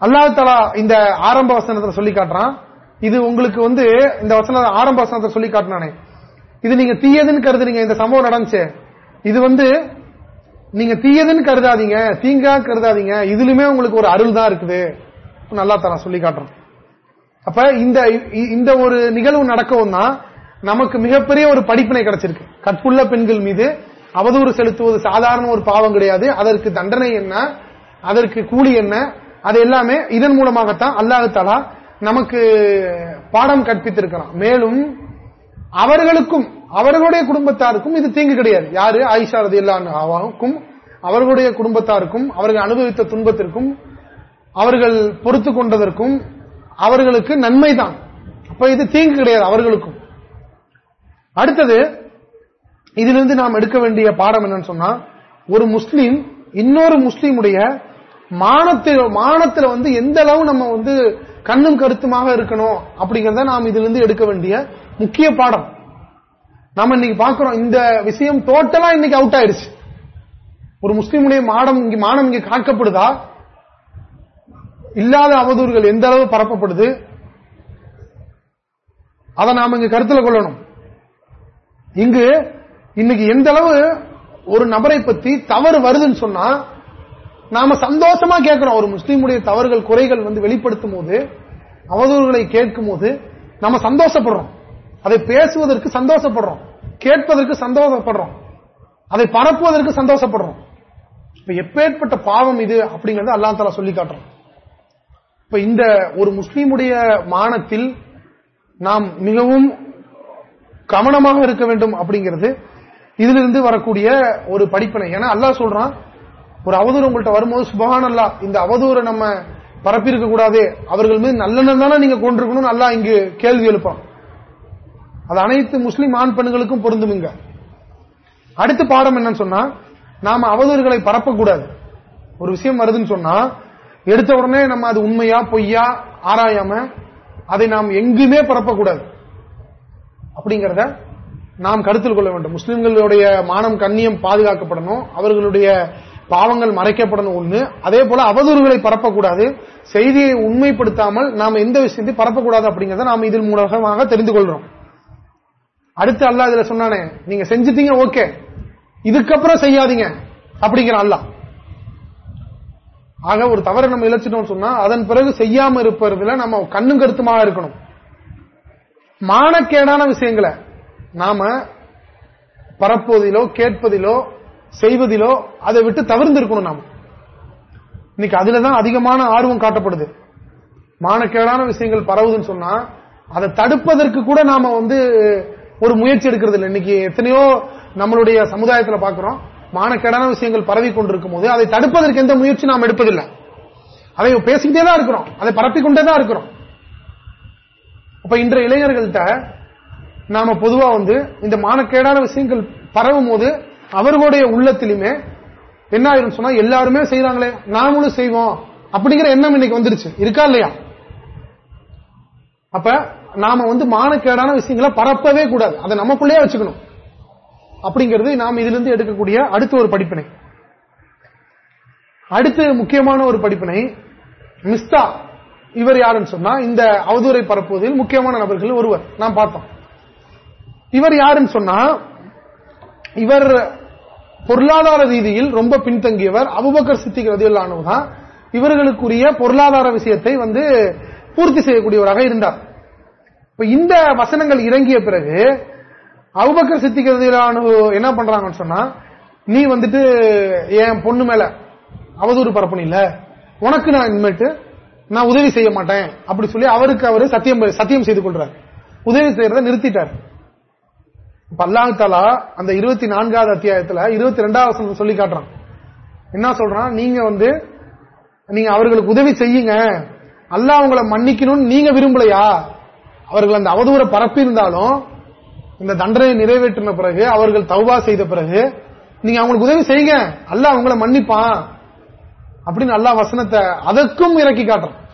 அல்லாஹ் தலா இந்த ஆரம்ப வசனத்தில் சொல்லி காட்டுறான் இது உங்களுக்கு வந்து இந்த வசன ஆரம்ப வசனத்தை சொல்லி காட்டினானே இது நீங்க தீயதுன்னு கருதுறீங்க இந்த சம்பவம் நடந்துச்சு. இது வந்து நீங்க தீயதுன்னு கருதாதீங்க தீங்கா கருதாதீங்க. இதுலயுமே உங்களுக்கு ஒரு அருள் தான் இருக்குது. நல்லா தரா சொல்லி காட்டுறோம் அப்ப இந்த இந்த ஒரு நிகழ்வு நடக்கவும் தான் நமக்கு மிகப்பெரிய ஒரு படிப்பினை கிடைச்சிருக்கு. கற்புள்ள பெண்கள் மீது அவதூறு செலுத்துவது சாதாரண ஒரு பாவம் கிடையாது. அதற்கு தண்டனை என்ன? அதற்கு கூலி என்ன? அது எல்லாமே இதன் மூலமாகத்தான் அல்லாஹாலா நமக்கு பாடம் கற்பித்திருக்கிறான். மேலும் அவர்களுக்கும் அவர்களுடைய குடும்பத்தாருக்கும் இது தீங்கு கிடையாது. யாரு? ஆயிஷா ரதி அல்லாவுக்கும் அவர்களுடைய குடும்பத்தாருக்கும் அவர்கள் அனுபவித்த துன்பத்திற்கும் அவர்கள் பொறுத்து கொண்டதற்கும் அவர்களுக்கு நன்மைதான். அப்ப இது தீங்கு கிடையாது அவர்களுக்கும். அடுத்தது இதிலிருந்து நாம் எடுக்க வேண்டிய பாடம் என்னன்னு சொன்னா ஒரு முஸ்லீம் இன்னொரு முஸ்லீமுடைய மானத்தில் மானத்துல வந்து எந்த அளவு நம்ம வந்து கண்ணும் கருத்துமாக இருக்கணும் அப்படிங்கறத நாம் இதிலிருந்து எடுக்க வேண்டிய முக்கிய பாடம். நாம இன்னைக்கு பாக்குறோம் இந்த விஷயம் டோட்டலா இன்னைக்கு அவுட் ஆயிடுச்சு. ஒரு முஸ்லீமுடைய மாடம் இங்க மானம் இங்க காக்கப்படுதா? இல்லாத அவதூறுகள் எந்த அளவு பரப்பப்படுது? அதை நாம இங்கு கருத்துல கொள்ளணும். இங்கு இன்னைக்கு எந்த அளவு ஒரு நபரை பத்தி தவறு வருதுன்னு சொன்னா நாம சந்தோஷமா கேட்கிறோம். ஒரு முஸ்லீமுடைய தவறுகள் குறைகள் வந்து வெளிப்படுத்தும் போது அவதூறுகளை கேட்கும் போது நம்ம சந்தோஷப்படுறோம். அதை பேசுவதற்கு சந்தோஷப்படுறோம். கேட்பதற்கு சந்தோஷப்படுறோம். அதை பரப்புவதற்கு சந்தோஷப்படுறோம். இப்ப எப்பேற்பட்ட பாவம் இது அப்படிங்கறத அல்லா தலா சொல்லி காட்டுறோம் இப்ப இந்த ஒரு முஸ்லீமுடைய மானத்தில் நாம் மிகவும் கவனமாக இருக்க வேண்டும் அப்படிங்கிறது இதிலிருந்து வரக்கூடிய ஒரு படிப்பினை. ஏன்னா அல்லா சொல்றான் ஒரு அவதூறு உங்கள்கிட்ட வரும்போது சுபகான் அல்லா இந்த அவதூரை நம்ம பரப்பியிருக்க கூடாது. அவர்கள் மீது நல்லெண்ணம் தானே நீங்க கொண்டிருக்கணும் நல்லா இங்கு கேள்வி எழுப்பான். அது அனைத்து முஸ்லீம் ஆண் பெண்களுக்கும் பொருந்துமுங்க அடுத்த பாடம் என்னன்னு சொன்னா நாம அவதூறுகளை பரப்பக்கூடாது. ஒரு விஷயம் வருதுன்னு சொன்னா எடுத்த உடனே நம்ம அது உண்மையா பொய்யா ஆராயாம அதை நாம் எங்குமே பரப்பக்கூடாது. அப்படிங்கறத நாம் கருத்தில் கொள்ள வேண்டும். முஸ்லிம்களுடைய மானம் கண்ணியம் பாதுகாக்கப்படணும். அவர்களுடைய பாவங்கள் மறைக்கப்படணும் ஒண்ணு. அதே போல அவதூறுகளை பரப்பக்கூடாது. செய்தியை உண்மைப்படுத்தாமல் நாம் எந்த விஷயத்தை பரப்பக்கூடாது அப்படிங்கறத நாம் இதன் மூலமாக தெரிந்து கொள்றோம். அடுத்து அல்லா இதுல சொன்னானே நீங்க செஞ்சுட்டீங்க ஓகே. இதுக்கப்புறம் செய்யாதீங்க அப்படிங்கிற அல்லா ஆக ஒரு தவறை நம்ம இழைச்சிட்டோம் சொன்னா அதன் பிறகு செய்யாம இருப்பதுல நம்ம கண்ணும் கருத்துமாக இருக்கணும். மானக்கேடான விஷயங்களை நாம பரப்புவதிலோ கேட்பதிலோ செய்வதிலோ அதை விட்டு தவிர்ந்து இருக்கணும் நாம. இன்னைக்கு அதுலதான் அதிகமான ஆர்வம் காட்டப்படுது. மானக்கேடான விஷயங்கள் பரவுதுன்னு சொன்னா அதை தடுப்பதற்கு கூட நாம வந்து ஒரு முயற்சி எடுக்கிறது இல்லை இன்னைக்கு எத்தனையோ நம்மளுடைய சமுதாயத்தில் பாக்குறோம். மானக்கேடான விஷயங்கள் பரவி கொண்டிருக்கும் போது அதை தடுப்பதற்கு எந்த முயற்சி நாம் எடுப்பதில்லை. அதை பேசிக்கிட்டே தான் இருக்கிறோம். அதை பரப்பிக்கொண்டே தான் இருக்கிறோம். அப்ப இன்றைய இளைஞர்கள்ட்ட நாம பொதுவா வந்து இந்த மானக்கேடான விஷயங்கள் பரவும் போது அவர்களுடைய உள்ளத்திலுமே என்ன ஆயிரும் சொன்னா எல்லாருமே செய்யறாங்களே நாமளும் செய்வோம் அப்படிங்கிற எண்ணம் இன்னைக்கு வந்துருச்சு. இருக்கா இல்லையா? அப்ப நாம வந்து மானக்கேடான விஷயங்களை பரப்பவே கூடாது. அதை நமக்குள்ளேயே வச்சுக்கணும். அப்படிங்கிறது நாம் இதிலிருந்து எடுக்கக்கூடிய அடுத்த ஒரு படிப்பினை. அடுத்து முக்கியமான ஒரு படிப்பினை மிஸ்தா. இவர் யாருன்னு சொன்னா இந்த அவதூரை பரப்புவதில் முக்கியமான நபர்கள் ஒருவர். நாம் பார்த்தோம். இவர் யாருன்னு சொன்னா இவர் பொருளாதார ரீதியில் ரொம்ப பின்தங்கியவர். அபுபக்கர் சித்திக் ரதியுல்லானு இவர்களுக்குரிய பொருளாதார விஷயத்தை வந்து பூர்த்தி செய்யக்கூடியவராக இருந்தார். இப்ப இந்த வசனங்கள் இறங்கிய பிறகு அவுபக்கர் சித்திக் என்ன பண்றாங்கன்னு சொன்னா நீ வந்துட்டு என் பொண்ணு மேல அவதூறு பரப்பணில உனக்கு நான் இனிமேட்டு நான் உதவி செய்ய மாட்டேன். அப்படி சொல்லி அவருக்கு அவர் சத்தியம் சத்தியம் செய்து கொள்றார். உதவி செய்யறத நிறுத்திட்டார். அல்லாஹு அந்த இருபத்தி நான்காவது அத்தியாயத்துல இருபத்தி ரெண்டாவது சொல்லி காட்டுறான். என்ன சொல்றான்? நீங்க வந்து நீங்க அவர்களுக்கு உதவி செய்யுங்க. அல்ல அவங்களை மன்னிக்கணும்னு நீங்க விரும்பலையா? அவர்கள் அந்த அவதூற பரப்பி இருந்தாலும் இந்த தண்டனை நிறைவேற்றின பிறகு அவர்கள் தௌபா செய்த பிறகு நீங்க அவங்களுக்கு உதவி செய்யுங்க. அல்ல அவங்களை மன்னிப்பான். அப்படின்னு அல்லா வசனத்தை அதற்கும் இறக்கி காட்டுறான்.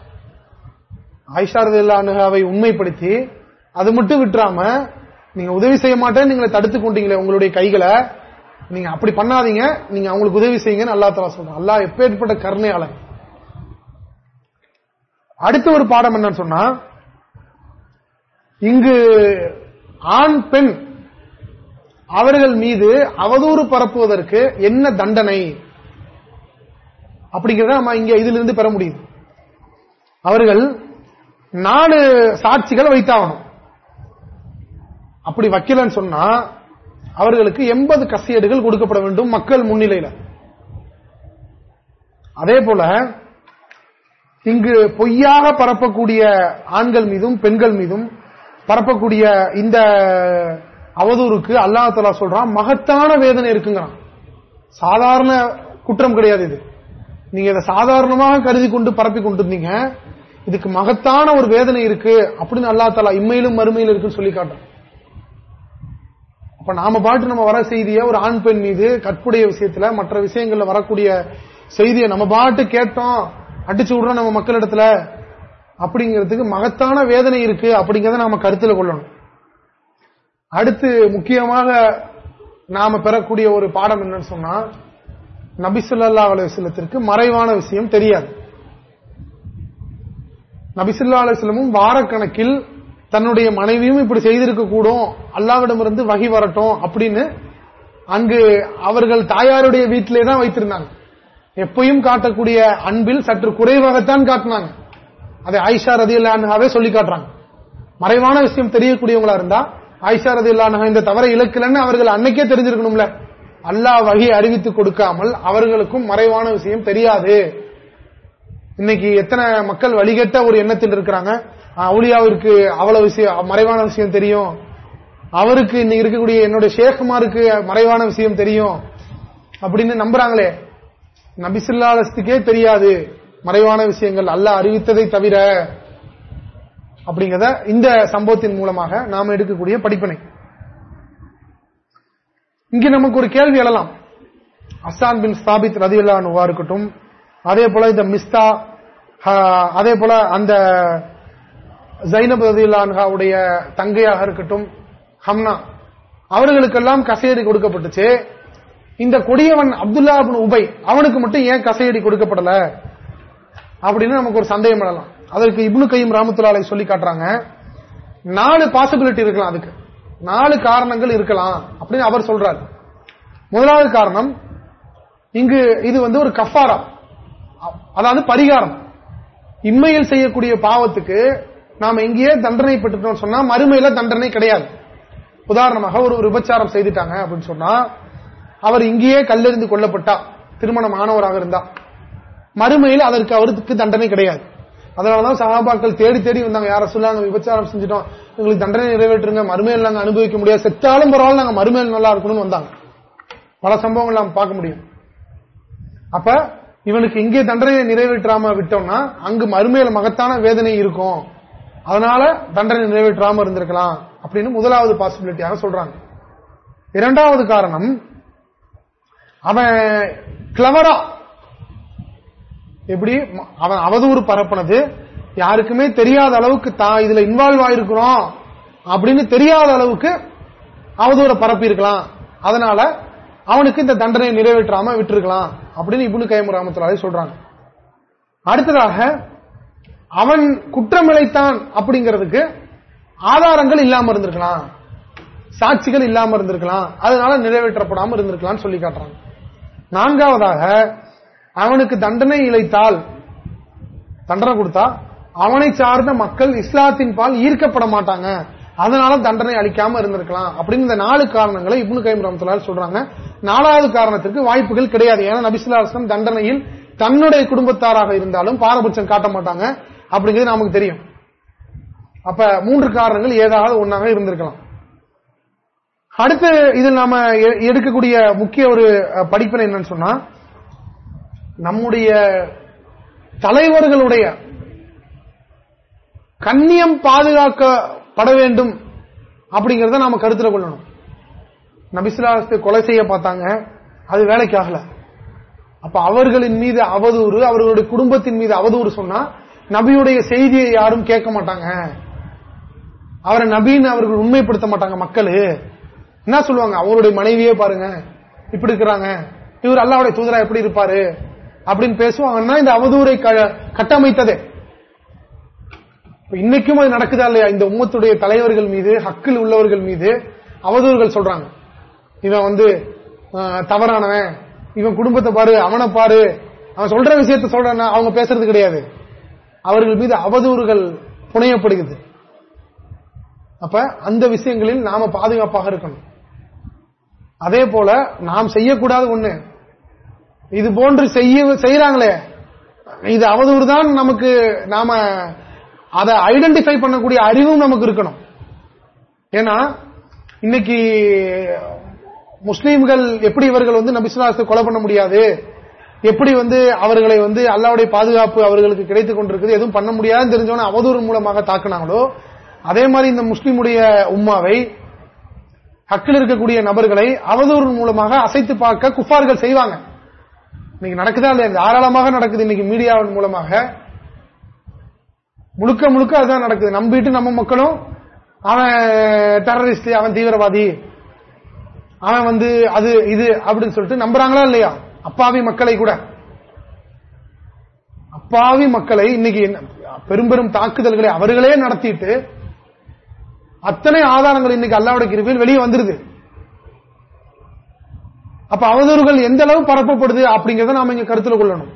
ஆயிஷாரது அனுகாவை உண்மைப்படுத்தி அது மட்டும் விட்டுறாம நீங்க உதவி செய்ய மாட்டேன் நீங்களை தடுத்து கொண்டீங்களே உங்களுடைய கைகளை நீங்க அப்படி பண்ணாதீங்க. நீங்க அவங்களுக்கு உதவி செய்யுங்கன்னு அல்லா தலா சொல்றான். அல்லா எப்பேற்பட்ட கருணையாளர் அடுத்த ஒரு பாடம் என்னன்னு சொன்னா இங்கு ஆண் பெண். அவர்கள் மீது அவதூறு பரப்புவதற்கு என்ன தண்டனை? அப்படிங்கிறத நம்ம இங்க இதிலிருந்து பெற முடியுது அவர்கள் நாலு சாட்சிகள் வைத்தாகணும். அப்படி வைக்கலன்னு சொன்னா அவர்களுக்கு எண்பது கசியடுகள் கொடுக்கப்பட வேண்டும் மக்கள் முன்னிலையில. அதே போல இங்கு பொய்யாக பரப்பக்கூடிய ஆண்கள் மீதும் பெண்கள் மீதும் பரப்பக்கூடிய இந்த அவதூறுக்கு அல்லாஹலா சொல்றான் மகத்தான வேதனை இருக்குங்கிறான். சாதாரண குற்றம் கிடையாது இது. நீங்க இதை சாதாரணமாக கருதி கொண்டு பரப்பி கொண்டிருந்தீங்க இதுக்கு மகத்தான ஒரு வேதனை இருக்கு அப்படின்னு அல்லா தலா இம்மையிலும் மறுமையில் இருக்குன்னு சொல்லி காட்டும் அப்ப நாம பாட்டு நம்ம வர செய்திய ஒரு ஆண் பெண் மீது கற்புடைய விஷயத்துல மற்ற விஷயங்கள்ல வரக்கூடிய செய்தியை நம்ம பாட்டு கேட்டோம் அடிச்சு விடுறோம் நம்ம மக்களிடத்துல அப்படிங்கிறதுக்கு மகத்தான வேதனை இருக்கு அப்படிங்கறத நாம கருத்தில் கொள்ளணும். அடுத்து முக்கியமாக நாம பெறக்கூடிய ஒரு பாடம் என்னன்னு சொன்னா நபிசுல்லா அலுவலத்திற்கு மறைவான விஷயம் தெரியாது. நபிசுல்லா அலுவலமும் வாரக்கணக்கில் தன்னுடைய மனைவியும் இப்படி செய்திருக்க கூடும் அல்லாவிடமிருந்து வகி வரட்டும் அப்படின்னு அங்கு அவர்கள் தாயாருடைய வீட்டிலே தான் வைத்திருந்தாங்க. எப்பயும் காட்டக்கூடிய அன்பில் சற்று குறைவாகத்தான் காட்டினாங்க. அதை ஆயிஷா ரதி இல்லானாவே சொல்லி காட்டுறாங்க. மறைவான விஷயம் தெரியக்கூடியவங்களா இருந்தா ஆயிஷா ரதி இல்லானா இந்த தவறை இழக்கலன்னு அவர்கள் அன்னைக்கே தெரிஞ்சிருக்கணும்ல. அல்லா வகை அறிவித்து கொடுக்காமல் அவர்களுக்கும் மறைவான விஷயம் தெரியாது. இன்னைக்கு எத்தனை மக்கள் வழிகட்ட ஒரு எண்ணத்தில் இருக்கிறாங்க. அவுளியாவிற்கு அவ்வளவு விஷயம் மறைவான விஷயம் தெரியும். அவருக்கு இன்னைக்கு இருக்கக்கூடிய என்னுடைய ஷேகுமாருக்கு மறைவான விஷயம் தெரியும். அப்படின்னு நம்புறாங்களே. நபிசுல்லாலஸ்துக்கே தெரியாது. மறைவான விஷயங்கள் அல்ல அறிவித்ததை தவிர அப்படிங்கறத இந்த சம்பவத்தின் மூலமாக நாம் எடுக்கக்கூடிய படிப்பினை. இங்கு நமக்கு ஒரு கேள்வி எழலாம். அசான் பின் ஸ்தாபித் ரதியுல்லா இருக்கட்டும். அதே போல இந்த மிஸ்தா அதே போல அந்த ஜைனப் ரதியுல்லான்ஹாவுடைய தங்கையாக இருக்கட்டும் ஹம்னா அவர்களுக்கெல்லாம் கசையடி கொடுக்கப்பட்டுச்சு. இந்த கொடியவன் அப்துல்லா உபை அவனுக்கு மட்டும் ஏன் கசையடி கொடுக்கப்படல? அப்படின்னு நமக்கு ஒரு சந்தேகம் எழலாம். அதற்கு இப்னு கையும் ராமத்துலாலை சொல்லி காட்டுறாங்க. நாலு பாசிபிலிட்டி இருக்கலாம் அதுக்கு. நாலு காரணங்கள் இருக்கலாம் அப்படின்னு அவர் சொல்றார். முதலாவது காரணம் இங்கு இது வந்து ஒரு கஃபாரா. அதாவது பரிகாரம். இம்மையில் செய்யக்கூடிய பாவத்துக்கு நாம் இங்கேயே தண்டனை பெற்றுட்டோம் சொன்னா மறுமையில தண்டனை கிடையாது. உதாரணமாக ஒரு விபச்சாரம் செய்துட்டாங்க அப்படின்னு சொன்னா அவர் இங்கேயே கல்லெறிந்து கொல்லப்பட்டா திருமணம் ஆனவராக இருந்தா. மறுமையில் அதற்கு அவருக்கு தண்டனை கிடையாது. அதனாலதான் சகாபாக்கள் தேடி தேடி வந்தாங்க. யார சொல்லாங்க விபச்சாரம் செஞ்சுட்டோம். எங்களுக்கு தண்டனை நிறைவேற்றுங்க. மறுமையில் நாங்க அனுபவிக்க முடியாது. செத்தாலும் பரவாயில்ல நாங்க மறுமையில் நல்லா இருக்கணும்னு வந்தாங்க. பல சம்பவங்கள் நாம் பார்க்க முடியும். அப்ப இவனுக்கு இங்கே தண்டனையை நிறைவேற்றாம விட்டோம்னா அங்கு மறுமையில மகத்தான வேதனை இருக்கும். அதனால தண்டனை நிறைவேற்றாம இருந்திருக்கலாம். அப்படின்னு முதலாவது பாசிபிலிட்டியாக சொல்றாங்க. இரண்டாவது காரணம் அவன் கிளவரா எப்படி? அவன் அவதூறு பரப்பினது. யாருக்குமே தெரியாத அளவுக்கு தான் இதுல இன்வால்வ் ஆயிருக்கிறோம் அப்படின்னு தெரியாத அளவுக்கு அவதூற பரப்பி இருக்கலாம் அதனால அவனுக்கு இந்த தண்டனை நிறைவேற்றாம விட்டுருக்கலாம் அப்படின்னு இபுனு கைமு ராமத்துலாவே சொல்றாங்க. அடுத்ததாக அவன் குற்றமிழைத்தான் அப்படிங்கிறதுக்கு ஆதாரங்கள் இல்லாம இருந்திருக்கலாம். சாட்சிகள் இல்லாம இருந்திருக்கலாம். அதனால நிறைவேற்றப்படாம இருந்திருக்கலாம் சொல்லி காட்டுறாங்க. நான்காவதாக அவனுக்கு தண்டனை இழைத்தால் தண்டனை கொடுத்தா அவனை சார்ந்த மக்கள் இஸ்லாத்தின் பால் ஈர்க்கப்பட மாட்டாங்க. அதனால தண்டனை அளிக்காம இருந்திருக்கலாம். அப்படின்னு இந்த நாலு காரணங்களை இப்னு கைம் ரமத்துலால் சொல்றாங்க. நாலாவது காரணத்திற்கு வாய்ப்புகள் கிடையாது. ஏன்னா நபிசுல்லாஸ்லம் தண்டனையில் தன்னுடைய குடும்பத்தாராக இருந்தாலும் பாரபட்சம் காட்ட மாட்டாங்க. அப்படிங்கிறது நமக்கு தெரியும். அப்ப மூன்று காரணங்கள் ஏதாவது ஒன்னாக இருந்திருக்கலாம். அடுத்து இதில் நாம எடுக்கக்கூடிய முக்கிய ஒரு படிப்பினை என்னன்னு சொன்னா நம்முடைய தலைவர்களுடைய கண்ணியம் பாதுகாக்கப்பட வேண்டும் அப்படிங்கறத நாம கருத்தில் கொள்ளணும். நபிசுலாசத்தை கொலை செய்ய பார்த்தாங்க அது வேலைக்கு ஆகல. அப்ப அவர்களின் மீது அவதூறு அவர்களுடைய குடும்பத்தின் மீது அவதூறு சொன்னா நபியுடைய செய்தியை யாரும் கேட்க மாட்டாங்க. அவரை நபின்னு அவர்கள் உண்மைப்படுத்த மாட்டாங்க மக்களு. என்ன சொல்லுவாங்க? அவருடைய மனைவியே பாருங்க இப்படி இருக்கிறாங்க. இவர் அல்லாவுடைய தூதரா எப்படி இருப்பாரு? அப்படின்னு பேசுவாங்கன்னா இந்த அவதூரை கட்டமைத்ததே. இன்னைக்கும் அது நடக்குதா இல்லையா? இந்த உம்மத்துடைய தலைவர்கள் மீது ஹக்கில் உள்ளவர்கள் மீது அவதூறுகள் சொல்றாங்க. இவன் வந்து தவறானவன். இவன் குடும்பத்தை பாரு அவனை பாரு. அவன் சொல்ற விஷயத்த சொல்றான் அவங்க பேசுறது கிடையாது. அவர்கள் மீது அவதூறுகள் புனையப்படுகிறது. அப்ப அந்த விஷயங்களில் நாம பாதுகாப்பாக இருக்கணும். அதே போல நாம் செய்யக்கூடாது ஒண்ணு இது போன்று செய்ய செய்யறாங்களே இது அவதூறு தான் நமக்கு நாம அதை ஐடென்டிஃபை பண்ணக்கூடிய அறிவும் நமக்கு இருக்கணும். ஏன்னா இன்னைக்கு முஸ்லீம்கள் எப்படி இவர்கள் வந்து நபிசுலாசத்தை கொலை பண்ண முடியாது? எப்படி வந்து அவர்களை வந்து அல்லாவுடைய பாதுகாப்பு அவர்களுக்கு கிடைத்துக் கொண்டிருக்குது எதுவும் பண்ண முடியாதுன்னு தெரிஞ்சவன அவதூறு மூலமாக தாக்குனாங்களோ அதே மாதிரி இந்த முஸ்லீமுடைய உம்மாவை ஹக்கில் இருக்கக்கூடிய நபர்களை அவதூறு மூலமாக அசைத்து பார்க்க குஃபார்கள் செய்வாங்க. இன்னைக்கு நடக்குதா இல்லையா? தாராளமாக நடக்குது இன்னைக்கு மீடியாவின் மூலமாக. முழுக்க முழுக்க அதுதான் நடக்குது. நம்பிட்டு நம்ம மக்களும் அவன் டெரரிஸ்ட் அவன் தீவிரவாதி அவன் வந்து அது இது அப்படின்னு சொல்லிட்டு நம்புறாங்களா இல்லையா? அப்பாவி மக்களை கூட. அப்பாவி மக்களை இன்னைக்கு பெரும் பெரும் தாக்குதல்களை அவர்களே நடத்திட்டு அத்தனை ஆதாரங்கள் இன்னைக்கு அல்லாவுடைய கிருபியில் வெளியே வந்துருது. அப்ப அவதூறுகள் எந்த அளவு பரப்பப்படுது அப்படிங்கறத நாம இங்க கருத்தில் கொள்ளணும்.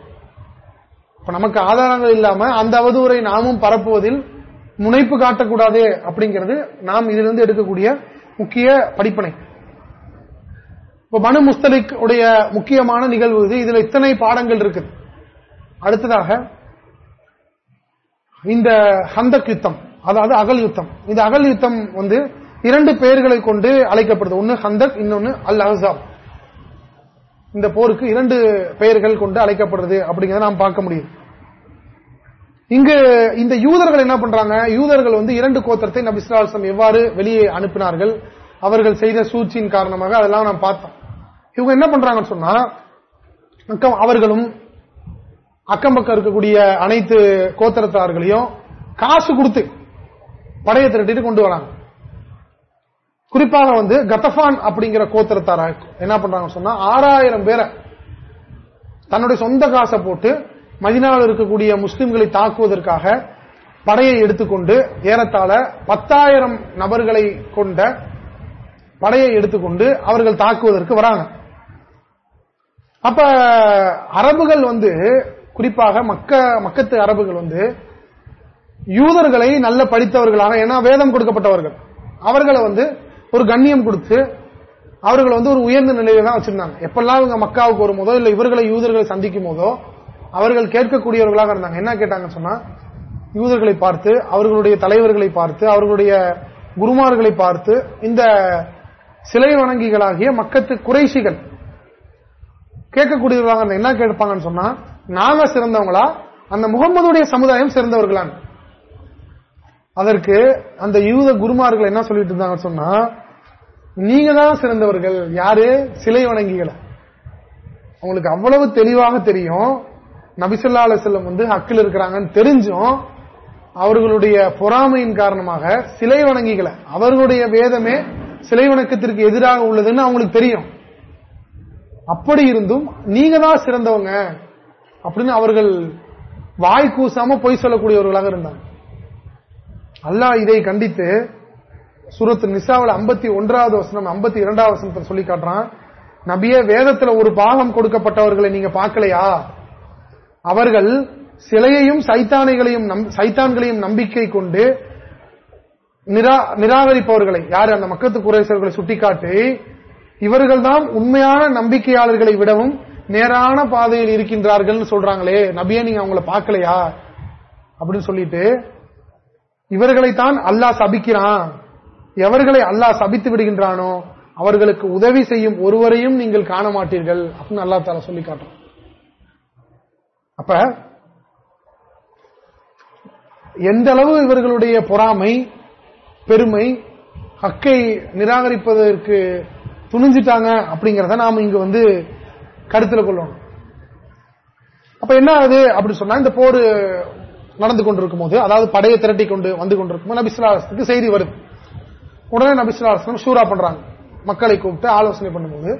இப்ப நமக்கு ஆதாரங்கள் இல்லாம அந்த அவதூறை நாமும் பரப்புவதில் முனைப்பு காட்டக்கூடாது அப்படிங்கிறது நாம் இதிலிருந்து எடுக்கக்கூடிய முக்கிய படிப்பனை. இப்ப மனு முஸ்தலிக் உடைய முக்கியமான நிகழ்வு இது. இதுல இத்தனை பாடங்கள் இருக்குது. அடுத்ததாக இந்த ஹந்தக் யுத்தம் அதாவது அகல் யுத்தம். இந்த அகல் யுத்தம் வந்து இரண்டு பெயர்களை கொண்டு அழைக்கப்படுது. ஒன்னு ஹந்தக் இன்னொன்னு அல் அஹாப் இந்த போருக்கு இரண்டு பெயர்கள் கொண்டு அழைக்கப்படுறது அப்படிங்கறத நாம் பார்க்க முடியும். இங்கு இந்த யூதர்கள் என்ன பண்றாங்க? யூதர்கள் வந்து இரண்டு கோத்திரத்தை நபிஸ்லாசம் எவ்வாறு வெளியே அனுப்பினார்கள்? அவர்கள் செய்த சூழ்ச்சியின் காரணமாக அதெல்லாம் நாம் பார்த்தோம். இவங்க என்ன பண்றாங்கன்னு சொன்னா அவர்களும் அக்கம் பக்கம் இருக்கக்கூடிய அனைத்து கோத்திரத்தார்களையும் காசு கொடுத்து படையை திரட்டிட்டு கொண்டு வராங்க. குறிப்பாக வந்து கத்தபான் அப்படிங்கிற கோத்திரத்தார என்ன பண்றாங்க சொன்னா ஆறாயிரம் பேரை தன்னுடைய சொந்த காசை போட்டு மதினாவில் இருக்கக்கூடிய முஸ்லிம்களை தாக்குவதற்காக படையை எடுத்துக்கொண்டு ஏறத்தாழ பத்தாயிரம் நபர்களை கொண்ட படையை எடுத்துக்கொண்டு அவர்கள் தாக்குவதற்கு வராங்க. அப்ப அரபுகள் வந்து குறிப்பாக மக்க மக்கத்து அரபுகள் வந்து யூதர்களை நல்ல படித்தவர்களாக ஏன்னா வேதம் கொடுக்கப்பட்டவர்கள் அவர்களை வந்து ஒரு கண்ணியம் கொடுத்து அவர்களை வந்து ஒரு உயர்ந்த நிலையில தான் வச்சிருந்தாங்க. எப்பெல்லாம் இவங்க மக்காவுக்கு வரும்போதோ இல்ல இவர்களை யூதர்களை சந்திக்கும் போதோ அவர்கள் கேட்கக்கூடியவர்களாக இருந்தாங்க. என்ன கேட்டாங்கன்னு சொன்னா யூதர்களை பார்த்து அவர்களுடைய தலைவர்களை பார்த்து அவர்களுடைய குருமார்களை பார்த்து இந்த சிலை வணங்கிகளாகிய மக்கத்து குறைசிகள் கேட்கக்கூடியவர்களாக என்ன கேட்பாங்கன்னு சொன்னா நாங்க சிறந்தவங்களா? அந்த முகமதுடைய சமுதாயம் சிறந்தவர்களான் அதற்கு அந்த யூத குருமார்கள் என்ன சொல்லிட்டு இருந்தாங்க சொன்னா நீங்க தான் சிறந்தவர்கள். யாரு? சிலை வணங்கிகளை? அவங்களுக்கு அவ்வளவு தெளிவாக தெரியும். நபிசுல்லா செல்லம் வந்து ஹக்கில் இருக்கிறாங்கன்னு தெரிஞ்சும் அவர்களுடைய பொறாமையின் காரணமாக சிலை வணங்கிகளை? அவர்களுடைய வேதமே சிலை வணக்கத்திற்கு எதிராக உள்ளதுன்னு அவங்களுக்கு தெரியும். அப்படி இருந்தும் நீங்க தான் சிறந்தவங்க அப்படின்னு அவர்கள் வாய் கூசாம பொய் சொல்லக்கூடியவர்களாக இருந்தாங்க. அல்லாஹ் இதை கண்டித்து சூரத்து நிசாவில் ஐம்பத்தி ஒன்றாவது வசனம் ஐம்பத்தி இரண்டாவது வசனத்தை சொல்லி காட்டுறான். நபிய வேதத்துல ஒரு பாகம் கொடுக்கப்பட்டவர்களை நீங்க பார்க்கலையா? அவர்கள் சிலையையும் சைத்தானைகளையும் சைத்தான்களையும் நம்பிக்கை கொண்டு நிராகரிப்பவர்களை யார்? அந்த மக்கத்து குறைசர்களை சுட்டிக்காட்டி இவர்கள் தான் உண்மையான நம்பிக்கையாளர்களை விடவும் நேரான பாதையில் இருக்கின்றார்கள் சொல்றாங்களே. நபிய நீங்க அவங்கள பார்க்கலையா? அப்படின்னு சொல்லிட்டு இவர்களைத்தான் அல்லாஹ் சபிக்கிறான். எவர்களை அல்லாஹ் சபித்து விடுகின்றானோ அவர்களுக்கு உதவி செய்யும் ஒருவரையும் நீங்கள் காண மாட்டீர்கள் அப்படின்னு அல்லா தால சொல்லி காட்டும் அப்ப எந்த அளவு இவர்களுடைய பொறாமை பெருமை ஹக்கை நிராகரிப்பதற்கு துணிஞ்சிட்டாங்க அப்படிங்கறத நாம இங்க வந்து கருத்துல கொள்ளணும். அப்ப என்ன ஆகுது? அப்படி சொன்னா இந்த போர் நடந்து கொண்டிருக்கும் போது அதாவது படையை திரட்டி கொண்டு வந்து கொண்டிருக்கும் போது நபிசுலாசத்துக்கு செய்தி வருது. உடனே நபிசுலாசனம் ஷூரா பண்றாங்க. மக்களை கூப்பிட்டு ஆலோசனை பண்ணும்போது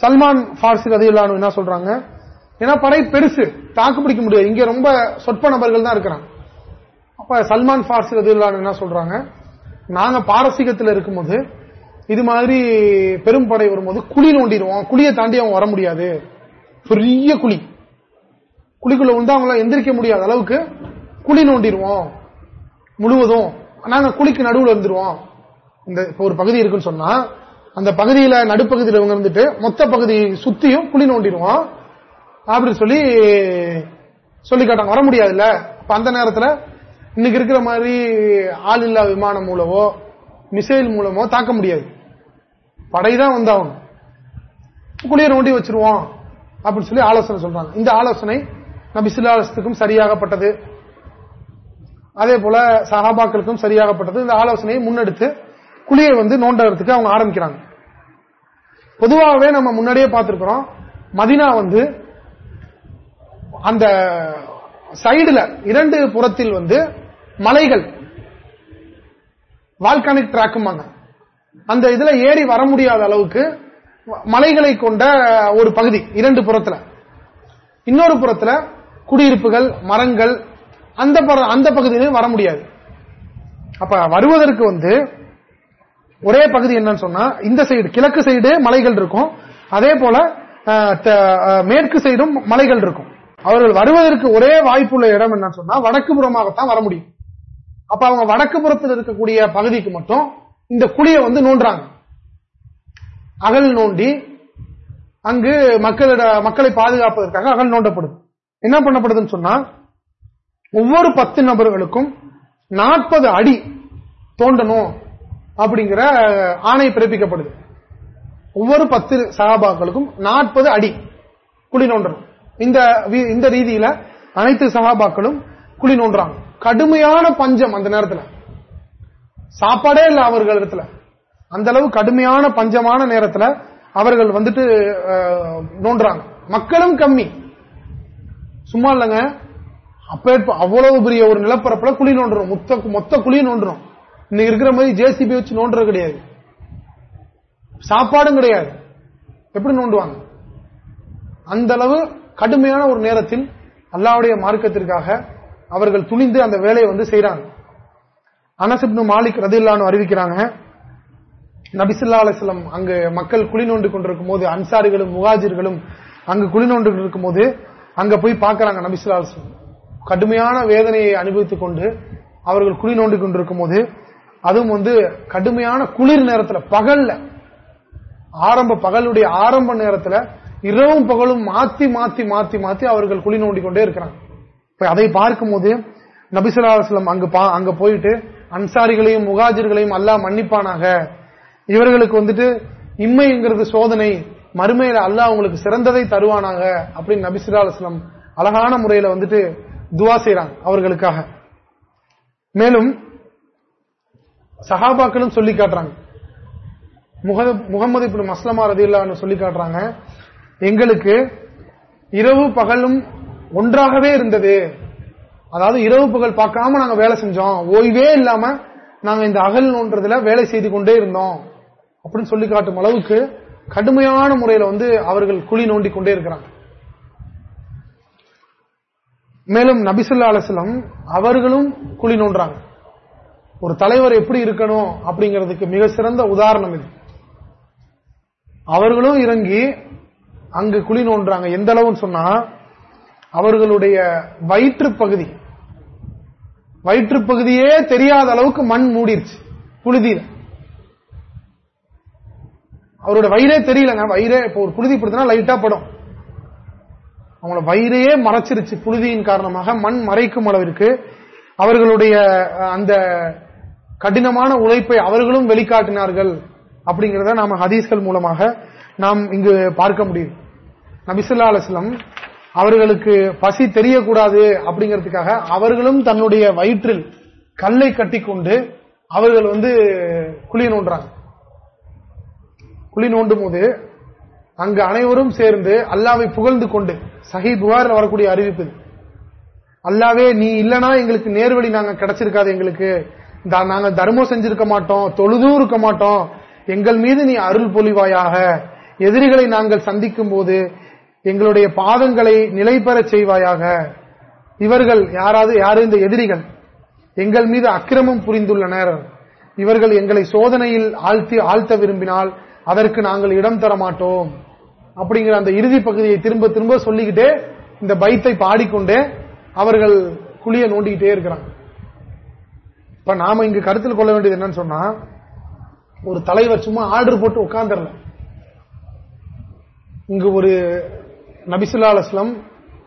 சல்மான் பார்சி ரதியுல்லானு என்ன சொல்றாங்க? ஏன்னா படை பெருசு தாக்கு பிடிக்க முடியாது. இங்க ரொம்ப சொற்ப நபர்கள் தான் இருக்கிறாங்க. அப்ப சல்மான் பார்சி ரதியுல்லானு என்ன சொல்றாங்க? நாங்க பாரசீகத்தில் இருக்கும்போது இது மாதிரி பெரும் படை வரும்போது குழி நோண்டிடுவோம். குழியை தாண்டி அவன் வர முடியாது. பெரிய குழி. குழிக்குள்ள வந்து அவங்களால எந்திரிக்க முடியாத அளவுக்கு குழி நோண்டிடுவோம் முழுவதும். நாங்க குழிக்கு நடுவில் இருந்துருவோம். இந்த ஒரு பகுதி இருக்குன்னு சொன்னா அந்த பகுதியில நடுப்பகுதியில் இவங்க இருந்துட்டு மொத்த பகுதி சுத்தியும் குழி நோண்டிடுவோம். அப்படின்னு சொல்லி சொல்லி காட்டாங்க வர முடியாதுல்ல. அந்த நேரத்தில் இன்னைக்கு இருக்கிற மாதிரி ஆள் இல்லா விமானம் மூலமோ மிசைல் மூலமோ தாக்க முடியாது. படைதான் வந்தாகும் குழியை நோண்டி வச்சிருவோம். அப்படின்னு சொல்லி ஆலோசனை சொல்றாங்க. இந்த ஆலோசனை நபிசுல்லாசத்துக்கும் சரியாகப்பட்டது. அதே போல சகாபாக்களுக்கும் சரியாகப்பட்டது. இந்த ஆலோசனையை முன்னெடுத்து குழியை வந்து நோண்டறதுக்கு அவங்க ஆரம்பிக்கிறாங்க. பொதுவாகவே நம்ம முன்னாடியே பார்த்திருக்கிறோம். மதினா வந்து அந்த சைடுல இரண்டு புறத்தில் வந்து மலைகள் வால்கானிக் டிராக்குமாங்க அந்த இதுல ஏறி வர முடியாத அளவுக்கு மலைகளை கொண்ட ஒரு பகுதி இரண்டு புறத்துல. இன்னொரு புறத்துல குடியிருப்புகள் மரங்கள் அந்த அந்த பகுதியிலும் வர முடியாது. அப்ப வருவதற்கு வந்து ஒரே பகுதி என்னன்னு சொன்னா இந்த சைடு கிழக்கு சைடு மலைகள் இருக்கும். அதே போல மேற்கு சைடும் மலைகள் இருக்கும். அவர்கள் வருவதற்கு ஒரே வாய்ப்புள்ள இடம் என்னன்னு சொன்னா வடக்கு புறமாகத்தான் வர முடியும். அப்ப அவங்க வடக்கு புறத்தில் இருக்கக்கூடிய பகுதிக்கு மட்டும் இந்த குழியை வந்து நோன்றாங்க அகல் நோண்டி அங்கு மக்களிட மக்களை பாதுகாப்பதற்காக அகல் நோண்டப்படுது. என்ன பண்ணப்படுதுன்னு சொன்னா ஒவ்வொரு பத்து நபர்களுக்கும் நாற்பது அடி தோண்டணும் அப்படிங்கிற ஆணை பிறப்பிக்கப்படுது. ஒவ்வொரு பத்து சகாபாக்களுக்கும் நாற்பது அடி குழி நோண்டணும். இந்த இந்த ரீதியில அனைத்து சகாபாக்களும் குழி நோன்றாங்க கடுமையான பஞ்சம் அந்த நேரத்தில். சாப்பாடே இல்ல அவர்கள் இடத்துல அந்த அளவு கடுமையான பஞ்சமான நேரத்தில் அவர்கள் வந்துட்டு நோன்றாங்க மக்களும் கம்மி. சும்மா இல்லங்க. அப்ப அவ்வளவு பெரிய ஒரு நிலப்பரப்புல குழி நோண்டுறோம். மொத்த மொத்த குழி நோண்டுறோம். இன்னைக்கு இருக்கிற மாதிரி ஜேசிபி வச்சு நோண்டுறது கிடையாது. சாப்பாடும் கிடையாது. எப்படி நோண்டுவாங்க? அந்த அளவு கடுமையான ஒரு நேரத்தில் அல்லாவுடைய மார்க்கத்திற்காக அவர்கள் துணிந்து அந்த வேலையை வந்து செய்யறாங்க அனசிப்னு மாலிக் ரதில்லான்னு அறிவிக்கிறாங்க நபிசுல்லா அலிஸ்லாம் அங்கு மக்கள் குழி நோண்டு கொண்டிருக்கும் போது அன்சாரிகளும் முகாஜிர்களும் அங்கு குழி நோண்டு இருக்கும் போது அங்க போய் பாக்குறாங்க நபிசுல்லா அலிஸ்லாம் கடுமையான வேதனையை அனுபவித்துக் கொண்டு அவர்கள் குழி நோண்டி கொண்டிருக்கும் போது அதுவும் வந்து கடுமையான குளிர் நேரத்தில் பகல்ல ஆரம்ப பகலுடைய ஆரம்ப நேரத்தில் இரவும் பகலும் மாத்தி மாத்தி மாத்தி மாத்தி அவர்கள் குழி நோண்டிக்கொண்டே இருக்கிறாங்க. இருக்கிறாங்க அதை பார்க்கும் போது நபிசுல்லாஸ்லம் அங்கு அங்க போயிட்டு அன்சாரிகளையும் முகாஜர்களையும் அல்லாஹ் மன்னிப்பானாக? இவர்களுக்கு வந்துட்டு இம்மைங்கிறது சோதனை மறுமையில அல்லாஹ் உங்களுக்கு சிறந்ததை தருவானாக? அப்படின்னு நபிசுல்லா அழகான முறையில வந்துட்டு துவா செய்யறாங்க அவர்களுக்காக. மேலும் சஹாபாக்களும் சொல்லி காட்டுறாங்க. முகமது இப்படி மஸ்லமா ரதில்லான்னு சொல்லி காட்டுறாங்க எங்களுக்கு இரவு பகலும் ஒன்றாகவே இருந்தது. அதாவது இரவு பகல் பார்க்காம நாங்க வேலை செஞ்சோம். ஓய்வே இல்லாம நாங்க இந்த அகல் நோன்றதுல வேலை செய்து கொண்டே இருந்தோம். அப்படின்னு சொல்லி காட்டும் அளவுக்கு கடுமையான முறையில வந்து அவர்கள் குழி நோண்டி கொண்டே இருக்கிறாங்க. மேலும் நபிசுல்லா அலுவலம் அவர்களும் குழி நோன்றாங்க. ஒரு தலைவர் எப்படி இருக்கணும் அப்படிங்கிறதுக்கு மிக சிறந்த உதாரணம் இது. அவர்களும் இறங்கி அங்கு குழி நோன்றாங்க. எந்த அளவுன்னு சொன்னா அவர்களுடைய வயிற்று பகுதி வயிற்று பகுதியே தெரியாத அளவுக்கு மண் மூடிருச்சு புழுதியில அவரோட வயிறே தெரியலங்க. வயிறே இப்போ ஒரு புழுதி படுத்தினா லைட்டா படும். அவங்கள வயிறையே மறைச்சிருச்சு. புழுதியின் காரணமாக மண் மறைக்கும் அளவிற்கு அவர்களுடைய அந்த கடினமான உழைப்பை அவர்களும் வெளிக்காட்டினார்கள் அப்படிங்கிறத நாம ஹதீஸ்கள் மூலமாக நாம் இங்கு பார்க்க முடியும். நபிசுல்லா அலுவலம் அவர்களுக்கு பசி தெரியக்கூடாது அப்படிங்கிறதுக்காக அவர்களும் தன்னுடைய வயிற்றில் கல்லை கட்டி கொண்டு அவர்கள் வந்து குழி நோன்றாங்க. குழி நோண்டும் போது அங்கு அனைவரும் சேர்ந்து அல்லாவை புகழ்ந்து கொண்டு சஹி புகாரில் வரக்கூடிய அறிவிப்பு அல்லாவே நீ இல்லனா எங்களுக்கு நேர்வழி நாங்க கிடைச்சிருக்காது எங்களுக்கு. நாங்க தர்மம் செஞ்சிருக்க மாட்டோம் தொழுதும் இருக்க மாட்டோம். எங்கள் மீது நீ அருள் பொலிவாயாக. எதிரிகளை நாங்கள் சந்திக்கும் போது எங்களுடைய பாதங்களை நிலை பெற செய்வாயாக. இவர்கள் யாராவது யாரு இந்த எதிரிகள்? எங்கள் மீது அக்கிரமம் புரிந்துள்ளனர். இவர்கள் எங்களை சோதனையில் ஆழ்த்தி ஆழ்த்த விரும்பினால் அதற்கு நாங்கள் இடம் தர மாட்டோம் அப்படிங்கிற அந்த இறுதி பகுதியை திரும்ப திரும்ப சொல்லிக்கிட்டே இந்த பைத்தை பாடிக்கொண்டே அவர்கள் குழிய நோண்டிக்கிட்டே இருக்கிறாங்க. இப்ப நாம இங்கு கருத்தில் கொள்ள வேண்டியது என்னன்னு சொன்னா ஒரு தலைவர் சும்மா ஆர்டர் போட்டு உட்கார்ந்துடல. இங்கு ஒரு நபிசுல்லா அலுவலம்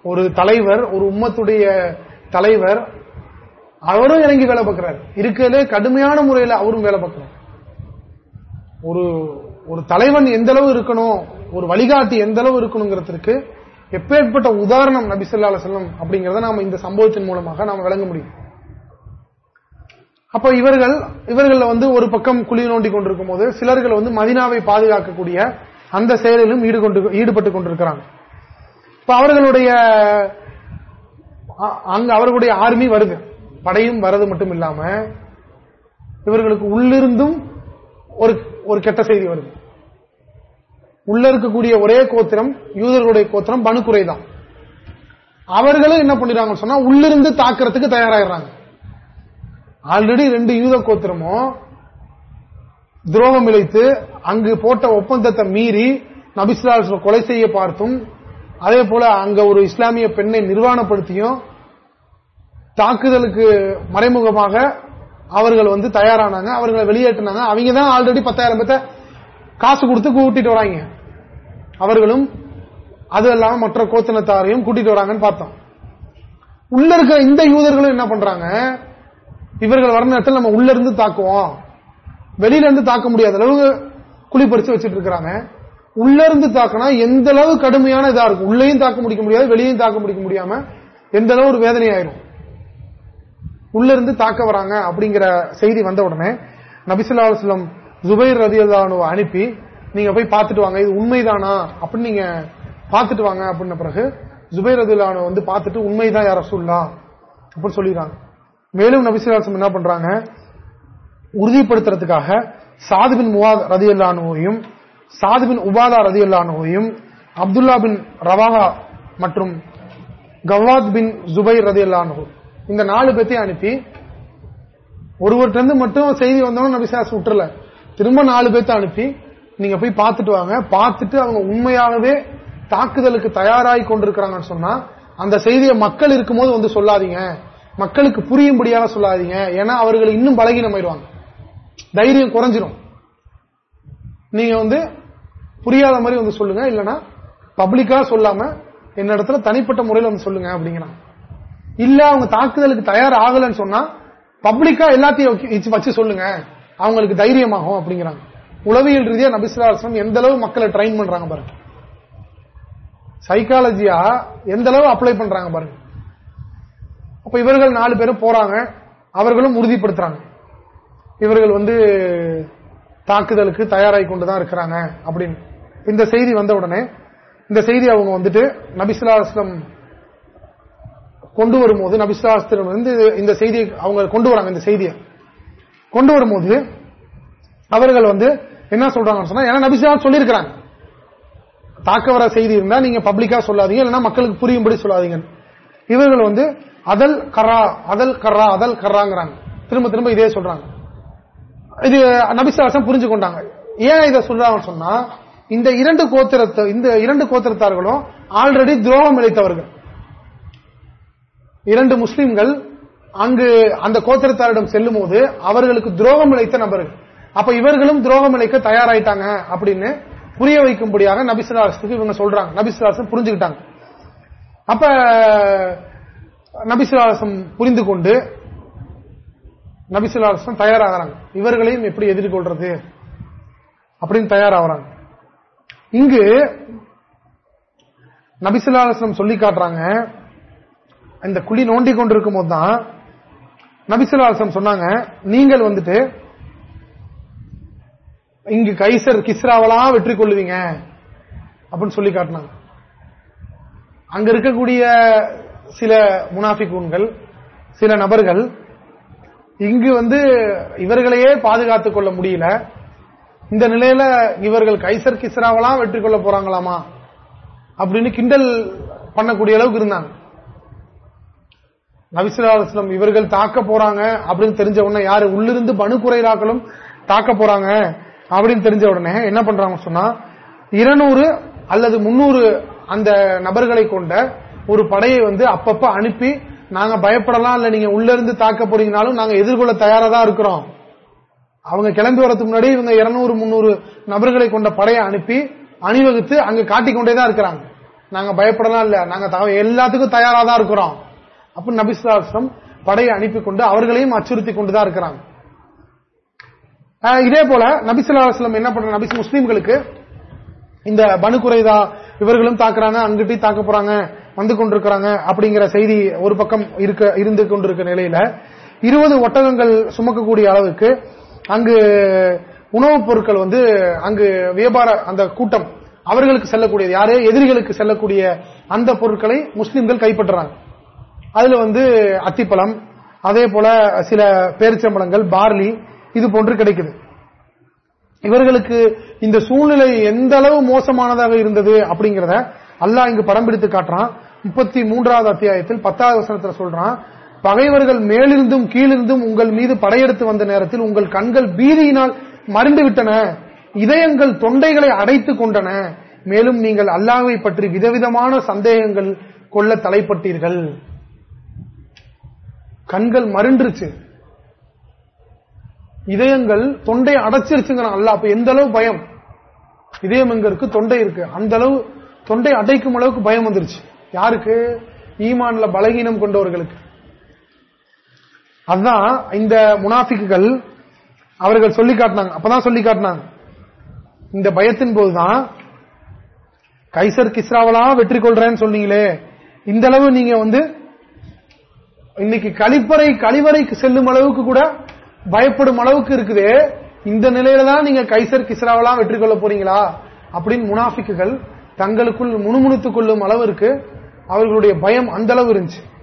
ஒரு தலைவர் ஒரு உம்மத்துடைய தலைவர் அவரும் இறங்கி வேலை பார்க்கிறார். இருக்கிறதே கடுமையான முறையில் அவரும் வேலை பார்க்கிறார். ஒரு ஒரு தலைவன் எந்த அளவு இருக்கணும்? ஒரு வழிகாட்டி எந்த அளவு இருக்கணுங்கிறதுக்கு எப்பேற்பட்ட உதாரணம் நபிசுல்லா செல்லம் அப்படிங்கறத நாம இந்த சம்பவத்தின் மூலமாக நாம விளங்க முடியும். அப்ப இவர்கள் இவர்கள வந்து ஒரு பக்கம் குழி நோண்டி கொண்டிருக்கும் போது சிலர்கள் வந்து மதினாவை பாதுகாக்கக்கூடிய அந்த செயலிலும் ஈடுபட்டு கொண்டிருக்கிறாங்க. இப்ப அவர்களுடைய அங்க அவர்களுடைய ஆர்மி வருது. படையும் வரது மட்டும் இல்லாம இவர்களுக்கு உள்ளிருந்தும் ஒரு ஒரு கெட்ட செய்தி வருது. உள்ள இருக்கக்கூடிய ஒரே கோத்திரம் யூதர்களுடைய கோத்திரம் பனுக்குறை தான் அவர்களும் என்ன பண்ணிடுறாங்க சொன்னா உள்ளிருந்து தாக்குறதுக்கு தயாராகிறாங்க ஆல்ரெடி ரெண்டு யூத கோத்திரமும் துரோகம் இழைத்து அங்கு போட்ட ஒப்பந்தத்தை மீறி நபிஸ்லா கொலை செய்ய பார்த்தும் அதே போல அங்க ஒரு இஸ்லாமிய பெண்ணை நிர்வாணப்படுத்தியும் தாக்குதலுக்கு மறைமுகமாக அவர்கள் வந்து தயாரானாங்க அவர்களை வெளியேற்றினாங்க. அவங்க தான் ஆல்ரெடி பத்தாயிரம் பேர்த்த காசு கொடுத்து கூட்டிட்டு வராங்க. அவர்களும் அது இல்லாம மற்ற கோத்தனத்தாரையும் கூட்டிட்டு வராங்கன்னு பார்த்தோம். உள்ள இருக்க இந்த யூதர்களும் என்ன பண்றாங்க? இவர்கள் வர நேரத்தில் நம்ம உள்ள இருந்து தாக்குவோம். வெளியில இருந்து தாக்க முடியாத அளவு குளிப்பறிச்சு வச்சிட்டு இருக்கிறாங்க. உள்ள இருந்து தாக்கினா எந்த அளவு கடுமையான இதா இருக்கும். உள்ளேயும் தாக்க முடிக்க முடியாது வெளியும் தாக்க முடிக்க முடியாம எந்த அளவு ஒரு வேதனையாயிரும். உள்ள இருந்து தாக்க வராங்க அப்படிங்கிற செய்தி வந்த உடனே நபிசுல்லா அலுவலம் ஜுபைர் ரதி அனுப்பி நீங்க போய் பார்த்துட்டு வாங்க. இது உண்மைதானா? அப்படின்னு நீங்க பார்த்துட்டு வாங்க அப்படின்ன பிறகு ஜுபைர் அதுலான வந்து பார்த்துட்டு உண்மைதான் யார சொல்லா அப்படின்னு சொல்லிடுறாங்க. மேலும் நபிசுல்லாசம் என்ன பண்றாங்க? உறுதிப்படுத்துறதுக்காக சாதுபின் முவாத் ரதி அல்லானுவையும் சாதுபின் உபாதா ரதி அல்லானுவையும் அப்துல்லா பின் ரவாஹா மற்றும் கவாத் பின் ஜுபைர் ரதி அல்லானு இந்த நாலு பேர்த்தையும் அனுப்பி ஒருவர்கிட்ட மட்டும் செய்தி வந்தவங்க நபிசாஸ் விட்டுறல திரும்ப நாலு பேர்த்த அனுப்பி நீங்க போய் பார்த்துட்டு வாங்க. பார்த்துட்டு அவங்க உண்மையாகவே தாக்குதலுக்கு தயாராகி கொண்டிருக்கிறாங்கன்னு சொன்னா அந்த செய்தியை மக்கள் இருக்கும்போது வந்து சொல்லாதீங்க. மக்களுக்கு புரியும்படியாக சொல்லாதீங்க. ஏன்னா அவர்கள் இன்னும் பலகீனமாயிருவாங்க தைரியம் குறைஞ்சிரும். நீங்க வந்து புரியாத மாதிரி வந்து சொல்லுங்க. இல்லனா பப்ளிக்கா சொல்லாம என்ன இடத்துல தனிப்பட்ட முறையில் வந்து சொல்லுங்க அப்படிங்கிறாங்க இல்ல அவங்க தாக்குதலுக்கு தயார் ஆகலன்னு சொன்னா பப்ளிக்கா எல்லாத்தையும் வச்சு சொல்லுங்க. அவங்களுக்கு தைரியமாகும் அப்படிங்கிறாங்க. உளவியல் ரீதியா நபிசுலாசனம் எந்த அளவு மக்களை ட்ரைன் பண்றாங்க பாருங்க. சைக்காலஜியா எந்த அளவு அப்ளை பண்றாங்க பாருங்க. அப்ப இவர்கள் நாலு பேரும் போறாங்க அவர்களும் உறுதிப்படுத்துறாங்க. இவர்கள் வந்து தாக்குதலுக்கு தயாராகி கொண்டுதான் இருக்கிறாங்க அப்படின்னு. இந்த செய்தி வந்த உடனே இந்த செய்தி அவங்க வந்துட்டு நபிசுலாஸ்லம் கொண்டு வரும்போது நபிசுலாஸ்திரம் வந்து இந்த செய்தியை அவங்க கொண்டு வராங்க இந்த செய்தியை. கொண்டு வரும்போது அவர்கள் வந்து என்ன சொல்றாங்கன்னு சொன்னா ஏன்னா நபிசுலா சொல்லியிருக்கிறாங்க. தாக்க வர செய்தி இருந்தா நீங்க பப்ளிக்கா சொல்லாதீங்க இல்லைன்னா மக்களுக்கு புரியும்படி சொல்லாதீங்க இவர்கள் வந்து அதல் கரா அதல் கரா அதல் கராங்கிறாங்க திரும்ப திரும்ப இதே சொல்றாங்க. இது நபிசாசம் புரிஞ்சு கொண்டாங்க. ஏன் இதை சொல்றாங்கன்னு சொன்னா இந்த இரண்டு கோத்திரத்தை இந்த இரண்டு கோத்திரத்தார்களும் ஆல்ரெடி துரோகம் இழைத்தவர்கள். இரண்டு முஸ்லிம்கள் அங்கு அந்த கோத்திரத்தாரிடம் செல்லும் போது அவர்களுக்கு துரோகம் இழைத்த நபர்கள். அப்ப இவர்களும் துரோகம் இழைக்க தயாராயிட்டாங்க அப்படின்னு புரிய வைக்கும்படியாக நபிசுலாசுக்கு இவங்க சொல்றாங்க. நபிசுலாசம் புரிஞ்சுக்கிட்டாங்க. அப்ப நபிசுலாசம் புரிந்து கொண்டு நபிசுலாசம் தயாராகிறாங்க. இவர்களையும் எப்படி எதிர்கொள்றது அப்படின்னு தயாராகிறாங்க. இங்கு நபிசுலாசனம் சொல்லி காட்டுறாங்க. இந்த குழி நோண்டி கொண்டிருக்கும் போதுதான் நபிசுலாசம் சொன்னாங்க நீங்கள் வந்துட்டு இங்கு கைசர் கிஸ்ராவெல்லாம் வெற்றி கொள்ளுவீங்க அப்படின்னு சொல்லி காட்டினாங்க. அங்க இருக்கக்கூடிய சில முனாஃபிகூன்கள் சில நபர்கள் இங்கு வந்து இவர்களையே பாதுகாத்துக் கொள்ள முடியல. இந்த நிலையில இவர்கள் கைசர் கிஸ்ராவெல்லாம் வெற்றி கொள்ள போறாங்களாமா? அப்படின்னு கிண்டல் பண்ணக்கூடிய அளவுக்கு இருந்தாங்க. நபிசுலாஸ்லம் இவர்கள் தாக்க போறாங்க அப்படின்னு தெரிஞ்ச உடனே யாரு? உள்ளிருந்து பனு குறைராக்களும் தாக்க போறாங்க. அப்படின்னு தெரிஞ்ச உடனே என்ன பண்றாங்க சொன்னா இருநூறு அல்லது முன்னூறு அந்த நபர்களை கொண்ட ஒரு படையை வந்து அப்பப்ப அனுப்பி நாங்க பயப்படலாம் இல்ல நீங்க உள்ள இருந்து தாக்க போறீங்கனாலும் நாங்க எதிர்கொள்ள தயாரா தான் இருக்கிறோம். அவங்க கிளம்பி வரதுக்கு முன்னாடி இவங்க இருநூறு முன்னூறு நபர்களை கொண்ட படையை அனுப்பி அணிவகுத்து அங்க காட்டிக்கொண்டே தான் இருக்கிறாங்க. நாங்க பயப்படலாம் இல்ல. நாங்க எல்லாத்துக்கும் தயாரா தான் இருக்கிறோம். அப்படின்னு நபிசுலாசம் படையை அனுப்பி கொண்டு அவர்களையும் அச்சுறுத்தி கொண்டுதான் இருக்கிறாங்க. இதே போல நபிசுல்லாஸ்லம் என்ன பண்ற நபிசு முஸ்லீம்களுக்கு இந்த பனு குறைதா இவர்களும் தாக்குறாங்க அங்கிட்டையும் தாக்க போறாங்க வந்து கொண்டிருக்கிறாங்க அப்படிங்கிற செய்தி ஒரு பக்கம் இருக்க இருந்து கொண்டிருக்க நிலையில இருபது ஒட்டகங்கள் சுமக்கக்கூடிய அளவுக்கு அங்கு உணவுப் பொருட்கள் வந்து அங்கு வியாபார அந்த கூட்டம் அவர்களுக்கு செல்லக்கூடியது. யாரே எதிரிகளுக்கு செல்லக்கூடிய அந்த பொருட்களை முஸ்லிம்கள் கைப்பற்றுறாங்க. அதுல வந்து அத்திப்பழம் அதே போல சில பேரிச்சம்பழங்கள் பார்லி இது போன்று கிடைக்குது. இவர்களுக்கு இந்த சூழ்நிலை எந்த அளவு மோசமானதாக இருந்தது அப்படிங்கறத அல்லா இங்கு படம் பிடித்து காட்டுறான். முப்பத்தி மூன்றாவது அத்தியாயத்தில் பத்தாவது வசனத்தில் சொல்றான் பகைவர்கள் மேலிருந்தும் கீழிருந்தும் உங்கள் மீது படையெடுத்து வந்த நேரத்தில் உங்கள் கண்கள் பீதியினால் மறைந்து விட்டன. இதயங்கள் தொண்டைகளை அடைத்துக் கொண்டன. மேலும் நீங்கள் அல்லாஹை பற்றி விதவிதமான சந்தேகங்கள் கொள்ள தலைப்பட்டீர்கள். கண்கள் மருண்டுருச்சு. இதயங்கள் தொண்டை அடைச்சிருச்சுங்கிறான் அல்ல அப்ப எந்த அளவு பயம்? இதயம் எங்க இருக்கு தொண்டை இருக்கு. அந்த அளவு தொண்டை அடைக்கும் அளவுக்கு பயம் வந்துருச்சு. யாருக்கு? ஈமான்ல பலகீனம் கொண்டவர்களுக்கு. அதுதான் இந்த முனாஃபிக்குகள் அவர்கள் சொல்லி காட்டினாங்க. அப்பதான் சொல்லி காட்டினாங்க. இந்த பயத்தின் போதுதான் கைசர் கிஸ்ராவலா வெற்றி கொள்றேன்னு சொன்னீங்களே. இந்த அளவு நீங்க வந்து இன்னைக்கு கழிப்பறை கழிவறைக்கு செல்லும் அளவுக்கு கூட பயப்படும் அளவுக்கு இருக்குது இந்த நிலையில தான் நீங்க கைசர் கிஸ்ராவெல்லாம் வெற்றி கொள்ள போறீங்களா? அப்படின்னு முனாஃபிக்குகள் தங்களுக்குள் முணுமுணுத்துக் கொள்ளும் அளவிற்கு அவர்களுடைய பயம் அந்த அளவு இருந்துச்சு.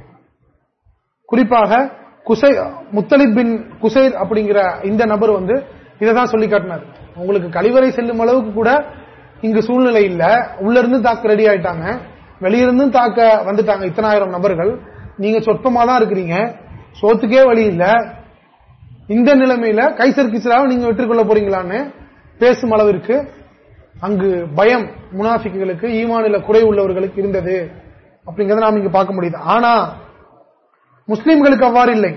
குறிப்பாக குசை முத்தலிப் பின் குசைர் அப்படிங்கிற இந்த நபர் வந்து இதை தான் சொல்லி காட்டினார். உங்களுக்கு கழிவறை செல்லும் அளவுக்கு கூட இங்கு சூழ்நிலை இல்ல. உள்ள இருந்து தாக்க ரெடி ஆயிட்டாங்க. வெளியிருந்தும் தாக்க வந்துட்டாங்க இத்தனாயிரம் நபர்கள். நீங்க சொற்பமா தான் இருக்கிறீங்க. சோத்துக்கே வழி இல்ல. இந்த நிலைமையில கைசர் கிசராவை நீங்க வெற்றி கொள்ள போறீங்களான்னு பேசும் அளவிற்கு அங்கு பயம் முனாஃபிக்குகளுக்கு ஈமானில குறை உள்ளவர்களுக்கு இருந்தது அப்படிங்கறத நாம் இங்க பார்க்க முடியுது. ஆனா முஸ்லீம்களுக்கு அவ்வாறு இல்லை.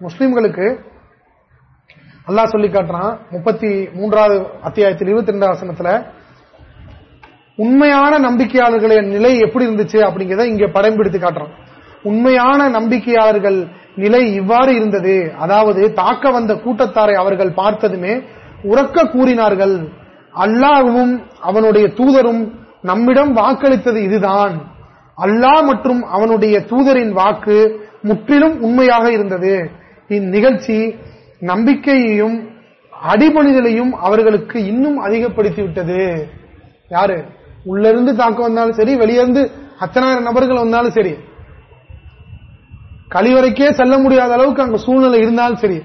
முஸ்லீம்களுக்கு அல்லாஹ் சொல்லி காட்டுறான் முப்பத்தி மூன்றாவது அத்தியாயத்தில் இருபத்தி ரெண்டாவது வசனத்துல உண்மையான நம்பிக்கையாளர்களின் நிலை எப்படி இருந்துச்சு அப்படிங்கறத இங்க படம் பிடித்து காட்டுறோம் உண்மையான நம்பிக்கையாளர்கள் நிலை இவ்வாறு இருந்தது. அதாவது தாக்க வந்த கூட்டத்தாரை அவர்கள் பார்த்ததுமே உறக்க கூறினார்கள். அல்லாஹும் அவனுடைய தூதரும் நம்மிடம் வாக்களித்தது இதுதான். அல்லாஹ் மற்றும் அவனுடைய தூதரின் வாக்கு முற்றிலும் உண்மையாக இருந்தது. இந்நிகழ்ச்சி நம்பிக்கையையும் அடிபணிதலையும் அவர்களுக்கு இன்னும் அதிகப்படுத்தி விட்டது யாரு? உள்ளிருந்து தாக்கம் வந்தாலும் சரி வெளியிருந்து அத்தனாயிரம் நபர்கள் வந்தாலும் சரி கழிவறைக்கே செல்ல முடியாத அளவுக்கு அங்க சூழ்நிலை இருந்தாலும் சரி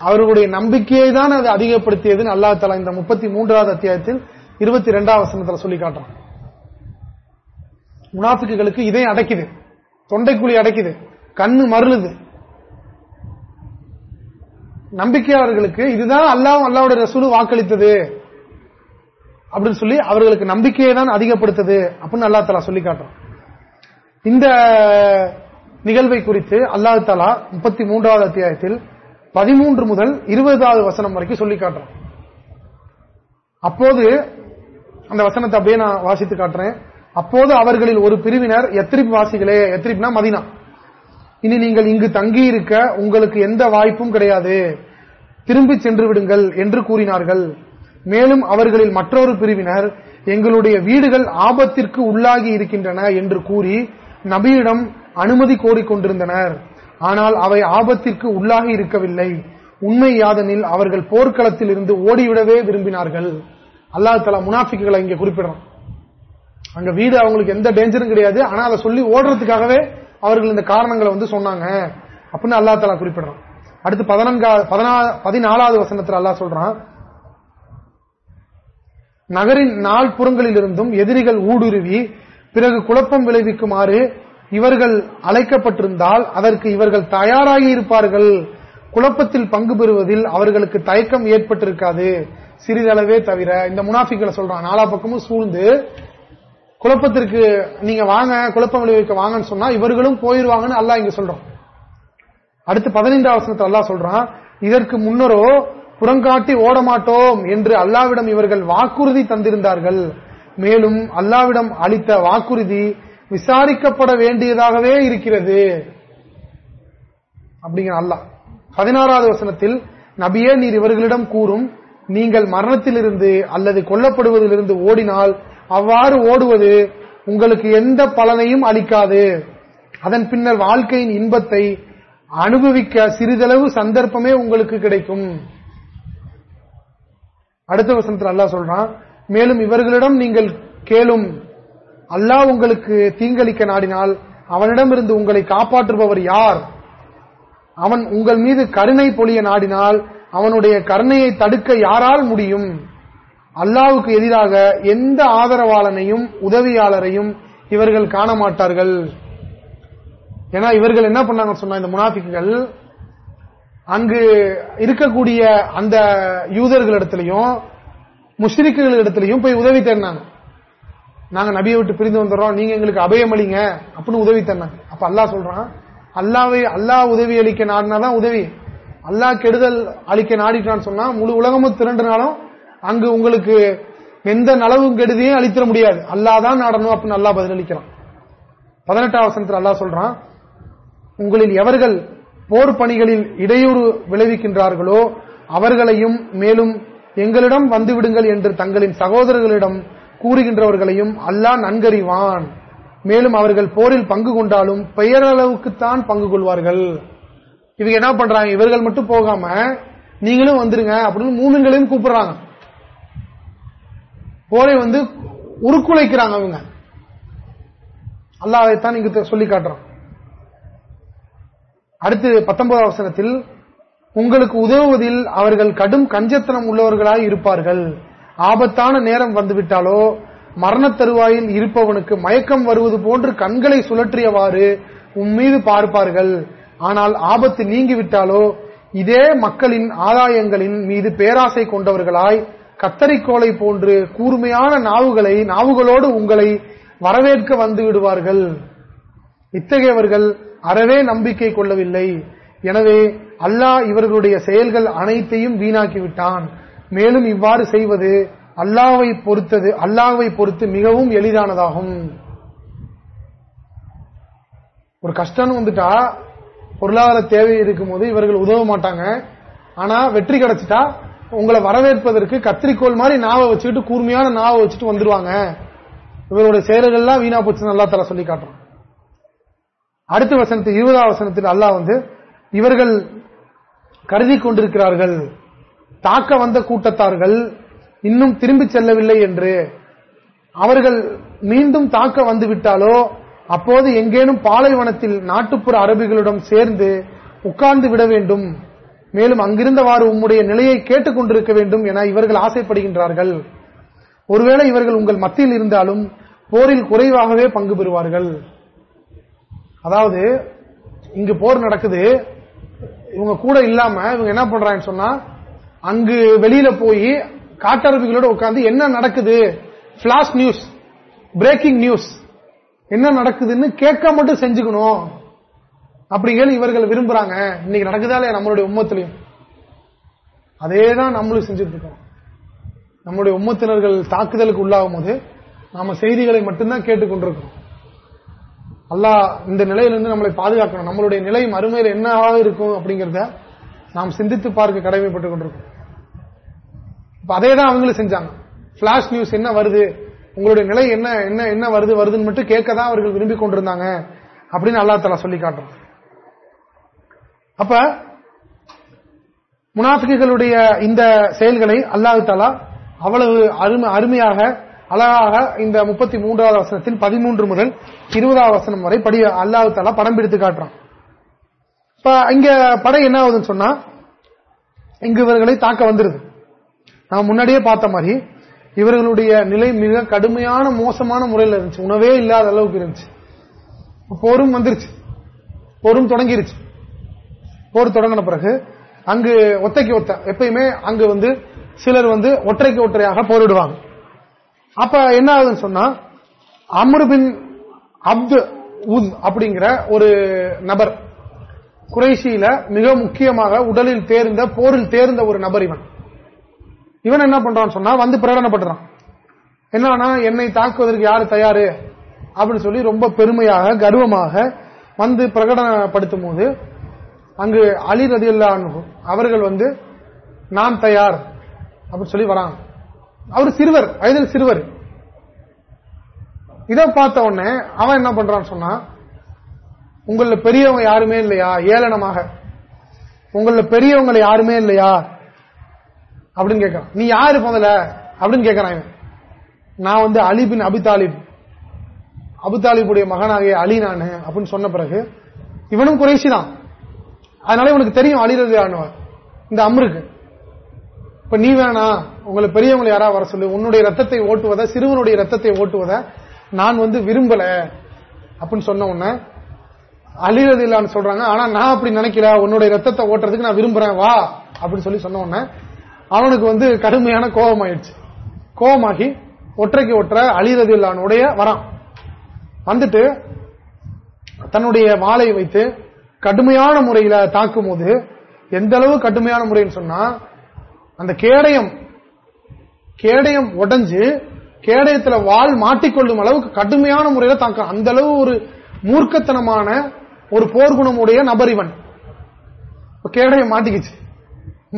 அவர்களுடைய நம்பிக்கையை தான் அது அதிகப்படுத்தியதுன்னு அல்லா தலா இந்த முப்பத்தி மூன்றாவது அத்தியாயத்தில் இருபத்தி இரண்டாவது வசனத்தில் சொல்லி காட்டுறான். முனாஃபிக்குகளுக்கு இதே அடைக்குது தொண்டைக்குழி அடைக்குது கண்ணு மருளுது. நம்பிக்கையாளர்களுக்கு இதுதான் அல்லாவும் அல்லாவுடைய ரசூலு வாக்களித்தது அப்படின்னு சொல்லி அவர்களுக்கு நம்பிக்கையை தான் அதிகப்படுத்தது அப்படின்னு அல்லா தலா சொல்லி காட்டுறான். இந்த நிகழ்வை குறித்து அல்லாஹு தாலா முப்பத்தி மூன்றாவது அத்தியாயத்தில் பதிமூன்று முதல் இருபதாவது வசனம் வரைக்கும் சொல்லி காட்டுறான். அப்போது அந்த வசனத்தை அப்படியே நான் வாசித்து காட்டுறேன். அப்போது அவர்களில் ஒரு பிரிவினர் எத்திரிப் வாசிகளே எத்திரிப்னா மதினா. இனி நீங்கள் இங்கு தங்கியிருக்க உங்களுக்கு எந்த வாய்ப்பும் கிடையாது. திரும்பி சென்று விடுங்கள் என்று கூறினார்கள். மேலும் அவர்களில் மற்றொரு பிரிவினர் எங்களுடைய வீடுகள் ஆபத்திற்கு உள்ளாகி இருக்கின்றன என்று கூறி நபியிடம் அனுமதி கோரிக்கொண்டிருந்தனர் ஆனால் அவை ஆபத்திற்கு உள்ளாகி இருக்கவில்லை. உண்மை யாதனில் அவர்கள் போர்க்களத்தில் இருந்து ஓடிவிடவே விரும்பினார்கள். அல்லா தலா முனாஃபிக்குகளை இங்க குறிப்பிடுறான். அங்க வீடு அவங்களுக்கு எந்த டேஞ்சரும் கிடையாது. ஆனா அதை சொல்லி ஓடுறதுக்காகவே அவர்கள் இந்த காரணங்களை வந்து சொன்னாங்க. அப்படின்னு அல்லா தலா குறிப்பிடுறான். அடுத்து பதினாலாவது வசனத்தில் அல்லா சொல்றான். நகரின் நாள் புறங்களில் இருந்தும் எதிரிகள் ஊடுருவி பிறகு குழப்பம் விளைவிக்குமாறு இவர்கள் அழைக்கப்பட்டிருந்தால் அதற்கு இவர்கள் தயாராகி இருப்பார்கள். குழப்பத்தில் பங்கு பெறுவதில் அவர்களுக்கு தயக்கம் ஏற்பட்டிருக்காது. சிறிதளவே தவிர இந்த முனாஃபிக்களை சொல்றான். நாலா பக்கமும் சூழ்ந்து குழப்பத்திற்கு நீங்க வாங்க குழப்பம் விளைவிக்க வாங்கன்னு சொன்னா இவர்களும் போயிருவாங்கன்னு அல்லா இங்க சொல்றோம் அடுத்து பதினைந்தாம் வசனத்தில் அல்லா சொல்றான் இதற்கு முன்னரோ புறங்காட்டி ஓடமாட்டோம் என்று அல்லாவிடம் இவர்கள் வாக்குறுதி தந்திருந்தார்கள். மேலும் அல்லாவிடம் அளித்த வாக்குறுதி விசாரிக்கப்பட வேண்டியதாகவே இருக்கிறது. அப்படிங்கிற அல்லாஹ். பதினாறாவது வசனத்தில் நபியே நீர் இவர்களிடம் கூறும் நீங்கள் மரணத்திலிருந்து அல்லது கொல்லப்படுவதிலிருந்து ஓடினால் அவ்வாறு ஓடுவது உங்களுக்கு எந்த பலனையும் அளிக்காது. அதன் பின்னர் வாழ்க்கையின் இன்பத்தை அனுபவிக்க சிறிதளவு சந்தர்ப்பமே உங்களுக்கு கிடைக்கும். அடுத்த வசனத்தில் அல்லா சொல்றான் மேலும் இவர்களிடம் நீங்கள் கேளும் அல்லாஹ் உங்களுக்கு தீங்களிக்க நாடினால் அவனிடமிருந்து உங்களை காப்பாற்றுபவர் யார்? அவன் உங்கள் மீது கருணை பொழிய நாடினால் அவனுடைய கருணையை தடுக்க யாரால் முடியும்? அல்லாவுக்கு எதிராக எந்த ஆதரவாளனையும் உதவியாளரையும் இவர்கள் காண மாட்டார்கள் ஏன்னா இவர்கள் என்ன பண்ணாங்க சொன்னா இந்த முனாஃபிக்குகள் அங்கு இருக்கக்கூடிய அந்த யூதர்களிடத்திலையும் முஷ்ரிக்குகள் இடத்திலையும் போய் உதவி தேடினாங்க. நாங்க நபியை விட்டு பிரிந்து வந்துடுறோம் நீங்க எங்களுக்கு அபயம் அளிங்க அப்படின்னு உதவி தந்தாங்க அப்ப அல்லா சொல்றான் அல்லாவை அல்லாஹ் உதவி அளிக்க நாடினாதான் உதவி. அல்லாஹ் கெடுதல் அளிக்க நாடிட்டான்னு சொன்னா முழு உலகமும் திரண்டுனாலும் அங்கு உங்களுக்கு எந்த நலவும் கெடுதியும் அளித்திட முடியாது. அல்லாதான் நாடணும் அப்படின்னு அல்லா பதிலளிக்கிறான். பதினெட்டாம் வசனத்தில் அல்லா சொல்றான் உங்களில் எவர்கள் போர் பணிகளில் இடையூறு விளைவிக்கின்றார்களோ அவர்களையும் மேலும் எங்களிடம் வந்துவிடுங்கள் என்று தங்களின் சகோதரர்களிடம் கூறுகின்றவர்களையும் அல்லாஹ் நன்கறிவான். மேலும் அவர்கள் போரில் பங்கு கொண்டாலும் பெயரளவுக்குத்தான் பங்கு கொள்வார்கள். இவங்க என்ன பண்றாங்க? இவர்கள் மட்டும் போகாம நீங்களும் வந்துருங்க அப்படின்னு மூணுங்களையும் கூப்பிடுறாங்க. போரை வந்து உருக்குலைக்கிறாங்க அவங்க. அல்லாவைத்தான் இங்கு சொல்லி காட்டுறான். அடுத்து பத்தொன்பது அவசரத்தில் உங்களுக்கு உதவுவதில் அவர்கள் கடும் கஞ்சத்தனம் உள்ளவர்களாய் இருப்பார்கள். ஆபத்தான நேரம் வந்துவிட்டாலோ மரண தருவாயில் இருப்பவனுக்கு மயக்கம் வருவது போன்று கண்களை சுழற்றியவாறு உன் மீது பார்ப்பார்கள். ஆனால் ஆபத்து நீங்கிவிட்டாலோ இதே மக்களின் ஆதாயங்களின் மீது பேராசை கொண்டவர்களாய் கத்தரிக்கோளை போன்று கூர்மையான நாவுகளை நாவுகளோடு உங்களை வரவேற்க வந்து விடுவார்கள். இத்தகையவர்கள் அறவே நம்பிக்கை கொள்ளவில்லை. எனவே அல்லாஹ் இவர்களுடைய செயல்கள் அனைத்தையும் வீணாக்கிவிட்டான். மேலும் இவ்வாறு செய்வது அல்லாவை பொறுத்தது அல்லாவை பொறுத்து மிகவும் எளிதானதாகும். ஒரு கஷ்டம் வந்துட்டா பொருளாதார தேவை இருக்கும் போது இவர்கள் உதவ மாட்டாங்க. ஆனா வெற்றி கிடைச்சிட்டா உங்களை வரவேற்பதற்கு கத்திரிக்கோள் மாதிரி நாவை வச்சுக்கிட்டு கூர்மையான நாவை வச்சுட்டு வந்துருவாங்க. இவருடைய செயல்கள்லாம் வீணா போச்சு நல்லா தர சொல்லி காட்டுறோம் அடுத்த வசனத்தில் இருபதாம் வசனத்தில் அல்லாஹ் வந்து இவர்கள் கருதி கொண்டிருக்கிறார்கள். தாக்க வந்த கூட்டத்தார்கள் இன்னும் திரும்பி செல்லவில்லை என்று அவர்கள் மீண்டும் தாக்க வந்துவிட்டாலோ அப்போது எங்கேனும் பாலைவனத்தில் நாட்டுப்புற அரபிகளிடம் சேர்ந்து உட்கார்ந்து விட வேண்டும். மேலும் அங்கிருந்தவாறு உம்முடைய நிலையை கேட்டுக் கொண்டிருக்க வேண்டும் என இவர்கள் ஆசைப்படுகின்றார்கள். ஒருவேளை இவர்கள் உங்கள் மத்தியில் இருந்தாலும் போரில் குறைவாகவே பங்கு பெறுவார்கள். அதாவது இங்கு போர் நடக்குது. இவங்க கூட இல்லாம இவங்க என்ன பண்றாங்கன்னு சொன்னா அங்கு வெளியில போய் காட்டரபிகளோட உட்காந்து என்ன நடக்குது? பிளாஷ் நியூஸ் பிரேக்கிங் நியூஸ் என்ன நடக்குதுன்னு கேட்க மட்டும் செஞ்சுக்கணும். அப்படிங்கிற இவர்கள் விரும்புறாங்க. இன்னைக்கு நடக்குதா இல்லையா நம்மளுடைய உம்மத்திலையும்? அதே தான் நம்மளும் செஞ்சுட்டு இருக்கோம் நம்முடைய உம்மத்தினர்கள் தாக்குதலுக்கு உள்ளாகும் போது நாம செய்திகளை மட்டும்தான் கேட்டுக்கொண்டிருக்கிறோம் அல்லா இந்த நிலையிலிருந்து நம்மளை பாதுகாக்கணும். நம்மளுடைய நிலை மறுமையில் என்னவாக இருக்கும் அப்படிங்கறத நாம் சிந்தித்து பார்க்க கடமைப்பட்டுக் கொண்டிருக்கோம் அதே தான் அவங்களும் செஞ்சாங்க. பிளாஷ் நியூஸ் என்ன வருது? உங்களுடைய நிலை என்ன என்ன என்ன வருது வருதுன்னு மட்டும் கேட்க தான் அவர்கள் விரும்பி கொண்டிருந்தாங்க அப்படின்னு அல்லா தலா சொல்லி காட்டுறோம் அப்ப முனாஃபிகளுடைய இந்த செயல்களை அல்லாஹு தாலா அவ்வளவு அருமையாக அழகாக இந்த முப்பத்தி மூன்றாவது வசனத்தில் பதிமூன்று முதல் இருபதாவது வசனம் வரை படி அல்லாஹு தாலா படம் பிடித்து காட்டுறான். இப்ப இங்க படை என்ன ஆகுதுன்னு சொன்னா இங்கு இவர்களை தாக்க வந்துருது. நான் முன்னாடியே பார்த்த மாதிரி இவர்களுடைய நிலை மிக கடுமையான மோசமான முறையில் இருந்துச்சு. உணவே இல்லாத அளவுக்கு இருந்துச்சு. போரும் வந்துருச்சு. போரும் தொடங்கிருச்சு. போர் தொடங்கின பிறகு அங்கு ஒத்தைக்கு ஒத்த எப்பயுமே அங்கு வந்து சிலர் வந்து ஒற்றைக்கு ஒற்றையாக போரிடுவாங்க. அப்ப என்ன ஆகுதுன்னு சொன்னா அம்ருபின் அப்து உத் அப்படிங்கிற ஒரு நபர் குறைசியில மிக முக்கியமாக உடலில் தேர்ந்த போரில் தேர்ந்த ஒரு நபர் இவன். இவன் என்ன பண்றான்னு சொன்னா வந்து பிரகடனப்படுறான் என்னன்னா என்னை தாக்குவதற்கு யாரு தயாரு? அப்படின்னு சொல்லி ரொம்ப பெருமையாக கர்வமாக வந்து பிரகடனப்படுத்தும் போது அங்கு அலி ரதி அவர்கள் வந்து நான் தயார் அப்படின்னு சொல்லி வராங்க. அவர் சிறுவர் வயதில் சிறுவர். இதை பார்த்த உடனே அவன் என்ன பண்றான்னு சொன்னா உங்கள பெரியவங்க யாருமே இல்லையா? ஏளனமாக. உங்கள பெரியவங்களை யாருமே இல்லையா? அப்படின்னு கேட்கறான். நீ யாரு முதல்ல? அப்படின்னு கேட்கறான் நான் வந்து அலிபின் அபிதாலிப் அபுதாலிபுடைய மகனாகிய அலி நான் அப்படின்னு சொன்ன பிறகு இவனும் குறைசி தான். அதனால இவனுக்கு தெரியும் அலிரது இந்த அம்ருக்கு. இப்ப நீ வேணா உங்களை பெரியவங்களை யாராவது வர சொல்லு உன்னுடைய ரத்தத்தை ஓட்டுவத சிறுவனுடைய ரத்தத்தை ஓட்டுவத நான் வந்து விரும்பல. அப்படின்னு சொன்ன உடனே அழிறது இல்லான்னு சொல்றாங்க ஆனா நான் அப்படி நினைக்கல. உன்னுடைய ரத்தத்தை ஓட்டுறதுக்கு நான் விரும்புறேன். வா. அப்படின்னு சொல்லி சொன்ன உடனே அவனுக்கு வந்து கடுமையான கோபம் ஆயிடுச்சு கோபமாகி ஒற்றைக்கு ஒற்ற அழிறது இல்லானுடைய வரான். வந்துட்டு தன்னுடைய வாளை வைத்து கடுமையான முறையில தாக்கும் போது எந்த அளவு கடுமையான முறைன்னு சொன்னா அந்த கேடயம் கேடயம் உடஞ்சு கேடயத்துல வால் மாட்டிக்கொள்ளும் அளவுக்கு கடுமையான முறையில தாக்க அந்த அளவு ஒரு மூர்க்கத்தனமான ஒரு போர்க்குணமுடைய நபர் இவன். கேடயம் மாட்டிக்கிச்சு.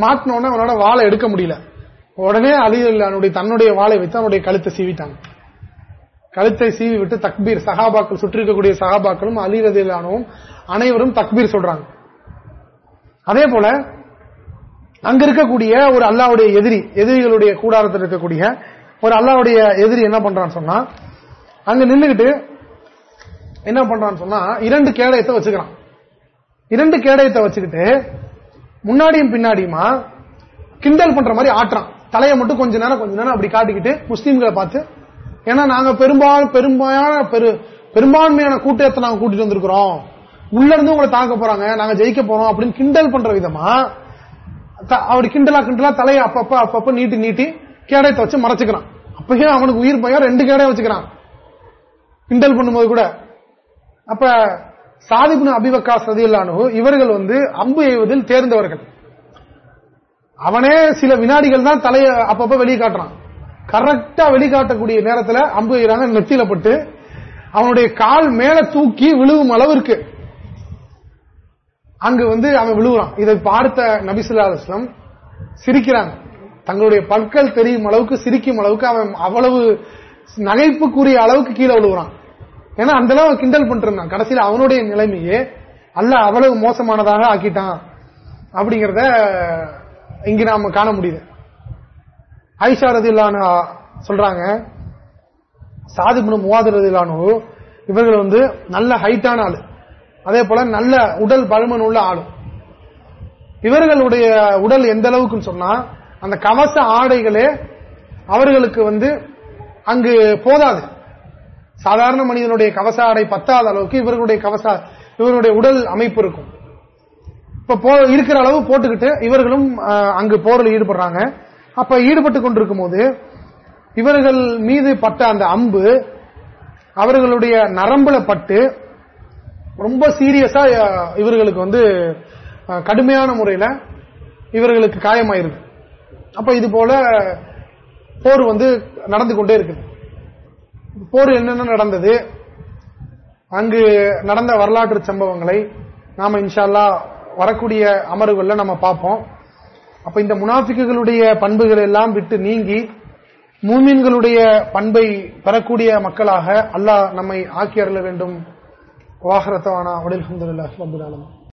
மாட்டினோடனே அவனோட வாழை எடுக்க முடியல. உடனே அலியுல்லானுடைய தன்னுடைய வாழை வைத்து அவனுடைய கழுத்தை சீவிட்டாங்க. கழுத்தை சீவி விட்டு தக்பீர் சகாபாக்கள் சுற்றி இருக்கக்கூடிய சகாபாக்களும் அலி ரதிலானவும் அனைவரும் தக்பீர் சொல்றாங்க. அதே போல அங்க இருக்கக்கூடிய ஒரு அல்லாவுடைய எதிரி எதிரிகளுடைய கூடாரத்தில் இருக்கக்கூடிய ஒரு அல்லாவுடைய எதிரி என்ன பண்றான்னு சொன்னா அங்க நின்றுகிட்டு என்ன பண்றான்னு சொன்னா இரண்டு கேடயத்தை வச்சுக்கிறான். இரண்டு கேடயத்தை வச்சுக்கிட்டு முன்னாடியும் பின்னாடியுமா கிண்டல் பண்ற மாதிரி ஆட்டுறான். தலையை மட்டும் கொஞ்ச நேரம் கொஞ்ச நேரம் அப்படி காட்டிக்கிட்டு முஸ்லீம்களை பார்த்து ஏன்னா நாங்க பெரும்பாலும் பெரும்பாலான பெரு பெரும்பான்மையான கூட்டத்தை நாங்க கூட்டிட்டு வந்திருக்கிறோம். உள்ள இருந்து உங்களை தாக்க போறாங்க நாங்க ஜெயிக்க போறோம் அப்படின்னு கிண்டல் பண்ற விதமா அவர் கிண்டலா கிண்டலா தலையை அப்பப்ப அப்பப்ப நீட்டி நீட்டி கேடயத்தை வச்சு மறைச்சுக்கிறான். அப்பயே அவனுக்கு உயிர் பயம் ரெண்டு கேடைய வச்சுக்கிறான். கிண்டல் பண்ணும்போது கூட. அப்ப சாதிபுன் அபிவக்கா சதியில்லானு இவர்கள் வந்து அம்பு எய்வதில் தேர்ந்தவர்கள். அவனே சில வினாடிகள் தான் தலையை அப்பப்ப வெளிக்காட்டுறான் கரெக்டா வெளிக்காட்டக்கூடிய நேரத்தில் அம்பு எய்கிறாங்க நெத்தியில பட்டு அவனுடைய கால் மேல தூக்கி விழுவும் அளவிற்கு அங்கு வந்து அவன் விழுகிறான் இதை பார்த்த நபிசுல்லா அலுவலம் சிரிக்கிறாங்க. தங்களுடைய பற்கள் தெரியும் அளவுக்கு சிரிக்கும் அளவுக்கு அவன் அவ்வளவு நகைப்புக்குரிய அளவுக்கு கீழே விழுகிறான் ஏன்னா அந்த அளவு கிண்டல் பண்ணிருந்தான் கடைசியில் அவனுடைய நிலைமையே அல்ல அவ்வளவு மோசமானதாக ஆக்கிட்டான். அப்படிங்கறத இங்கு நாம காண முடியுது. ஐஷா ரதில்லான சொல்றாங்க சாதிபுன மூவாது ரதிலானு இவர்கள் வந்து நல்ல ஹைட்டான ஆளு. அதே போல நல்ல உடல் பழுமன் உள்ள ஆளு. இவர்களுடைய உடல் எந்த அளவுக்கு சொன்னா அந்த கவச ஆடைகளே அவர்களுக்கு வந்து அங்கு போதாது. சாதாரண மனிதனுடைய கவச ஆடை பத்தாத அளவுக்கு இவர்களுடைய கவச இவருடைய உடல் அமைப்பு இருக்கும். இப்ப இருக்கிற அளவு போட்டுக்கிட்டு இவர்களும் அங்கு போரில் ஈடுபடுறாங்க. அப்ப ஈடுபட்டு கொண்டிருக்கும் போது இவர்கள் மீது பட்ட அந்த அம்பு அவர்களுடைய நரம்புல பட்டு ரொம்ப சீரியஸா இவர்களுக்கு வந்து கடுமையான முறையில் இவர்களுக்கு காயமாயிருது அப்ப இது போல போர் வந்து நடந்து கொண்டே இருக்குது. போர் என்னென்ன நடந்தது? அங்கு நடந்த வரலாற்று சம்பவங்களை நாம இன்ஷால்லா வரக்கூடிய அமர்வுகள்ல நம்ம பார்ப்போம். அப்ப இந்த முனாஃபிக்குகளுடைய பண்புகள் எல்லாம் விட்டு நீங்கி மூமின்களுடைய பண்பை பெறக்கூடிய மக்களாக அல்லாஹ் நம்மை ஆக்கி அருள வேண்டும். வாகரத்தவானா உடல்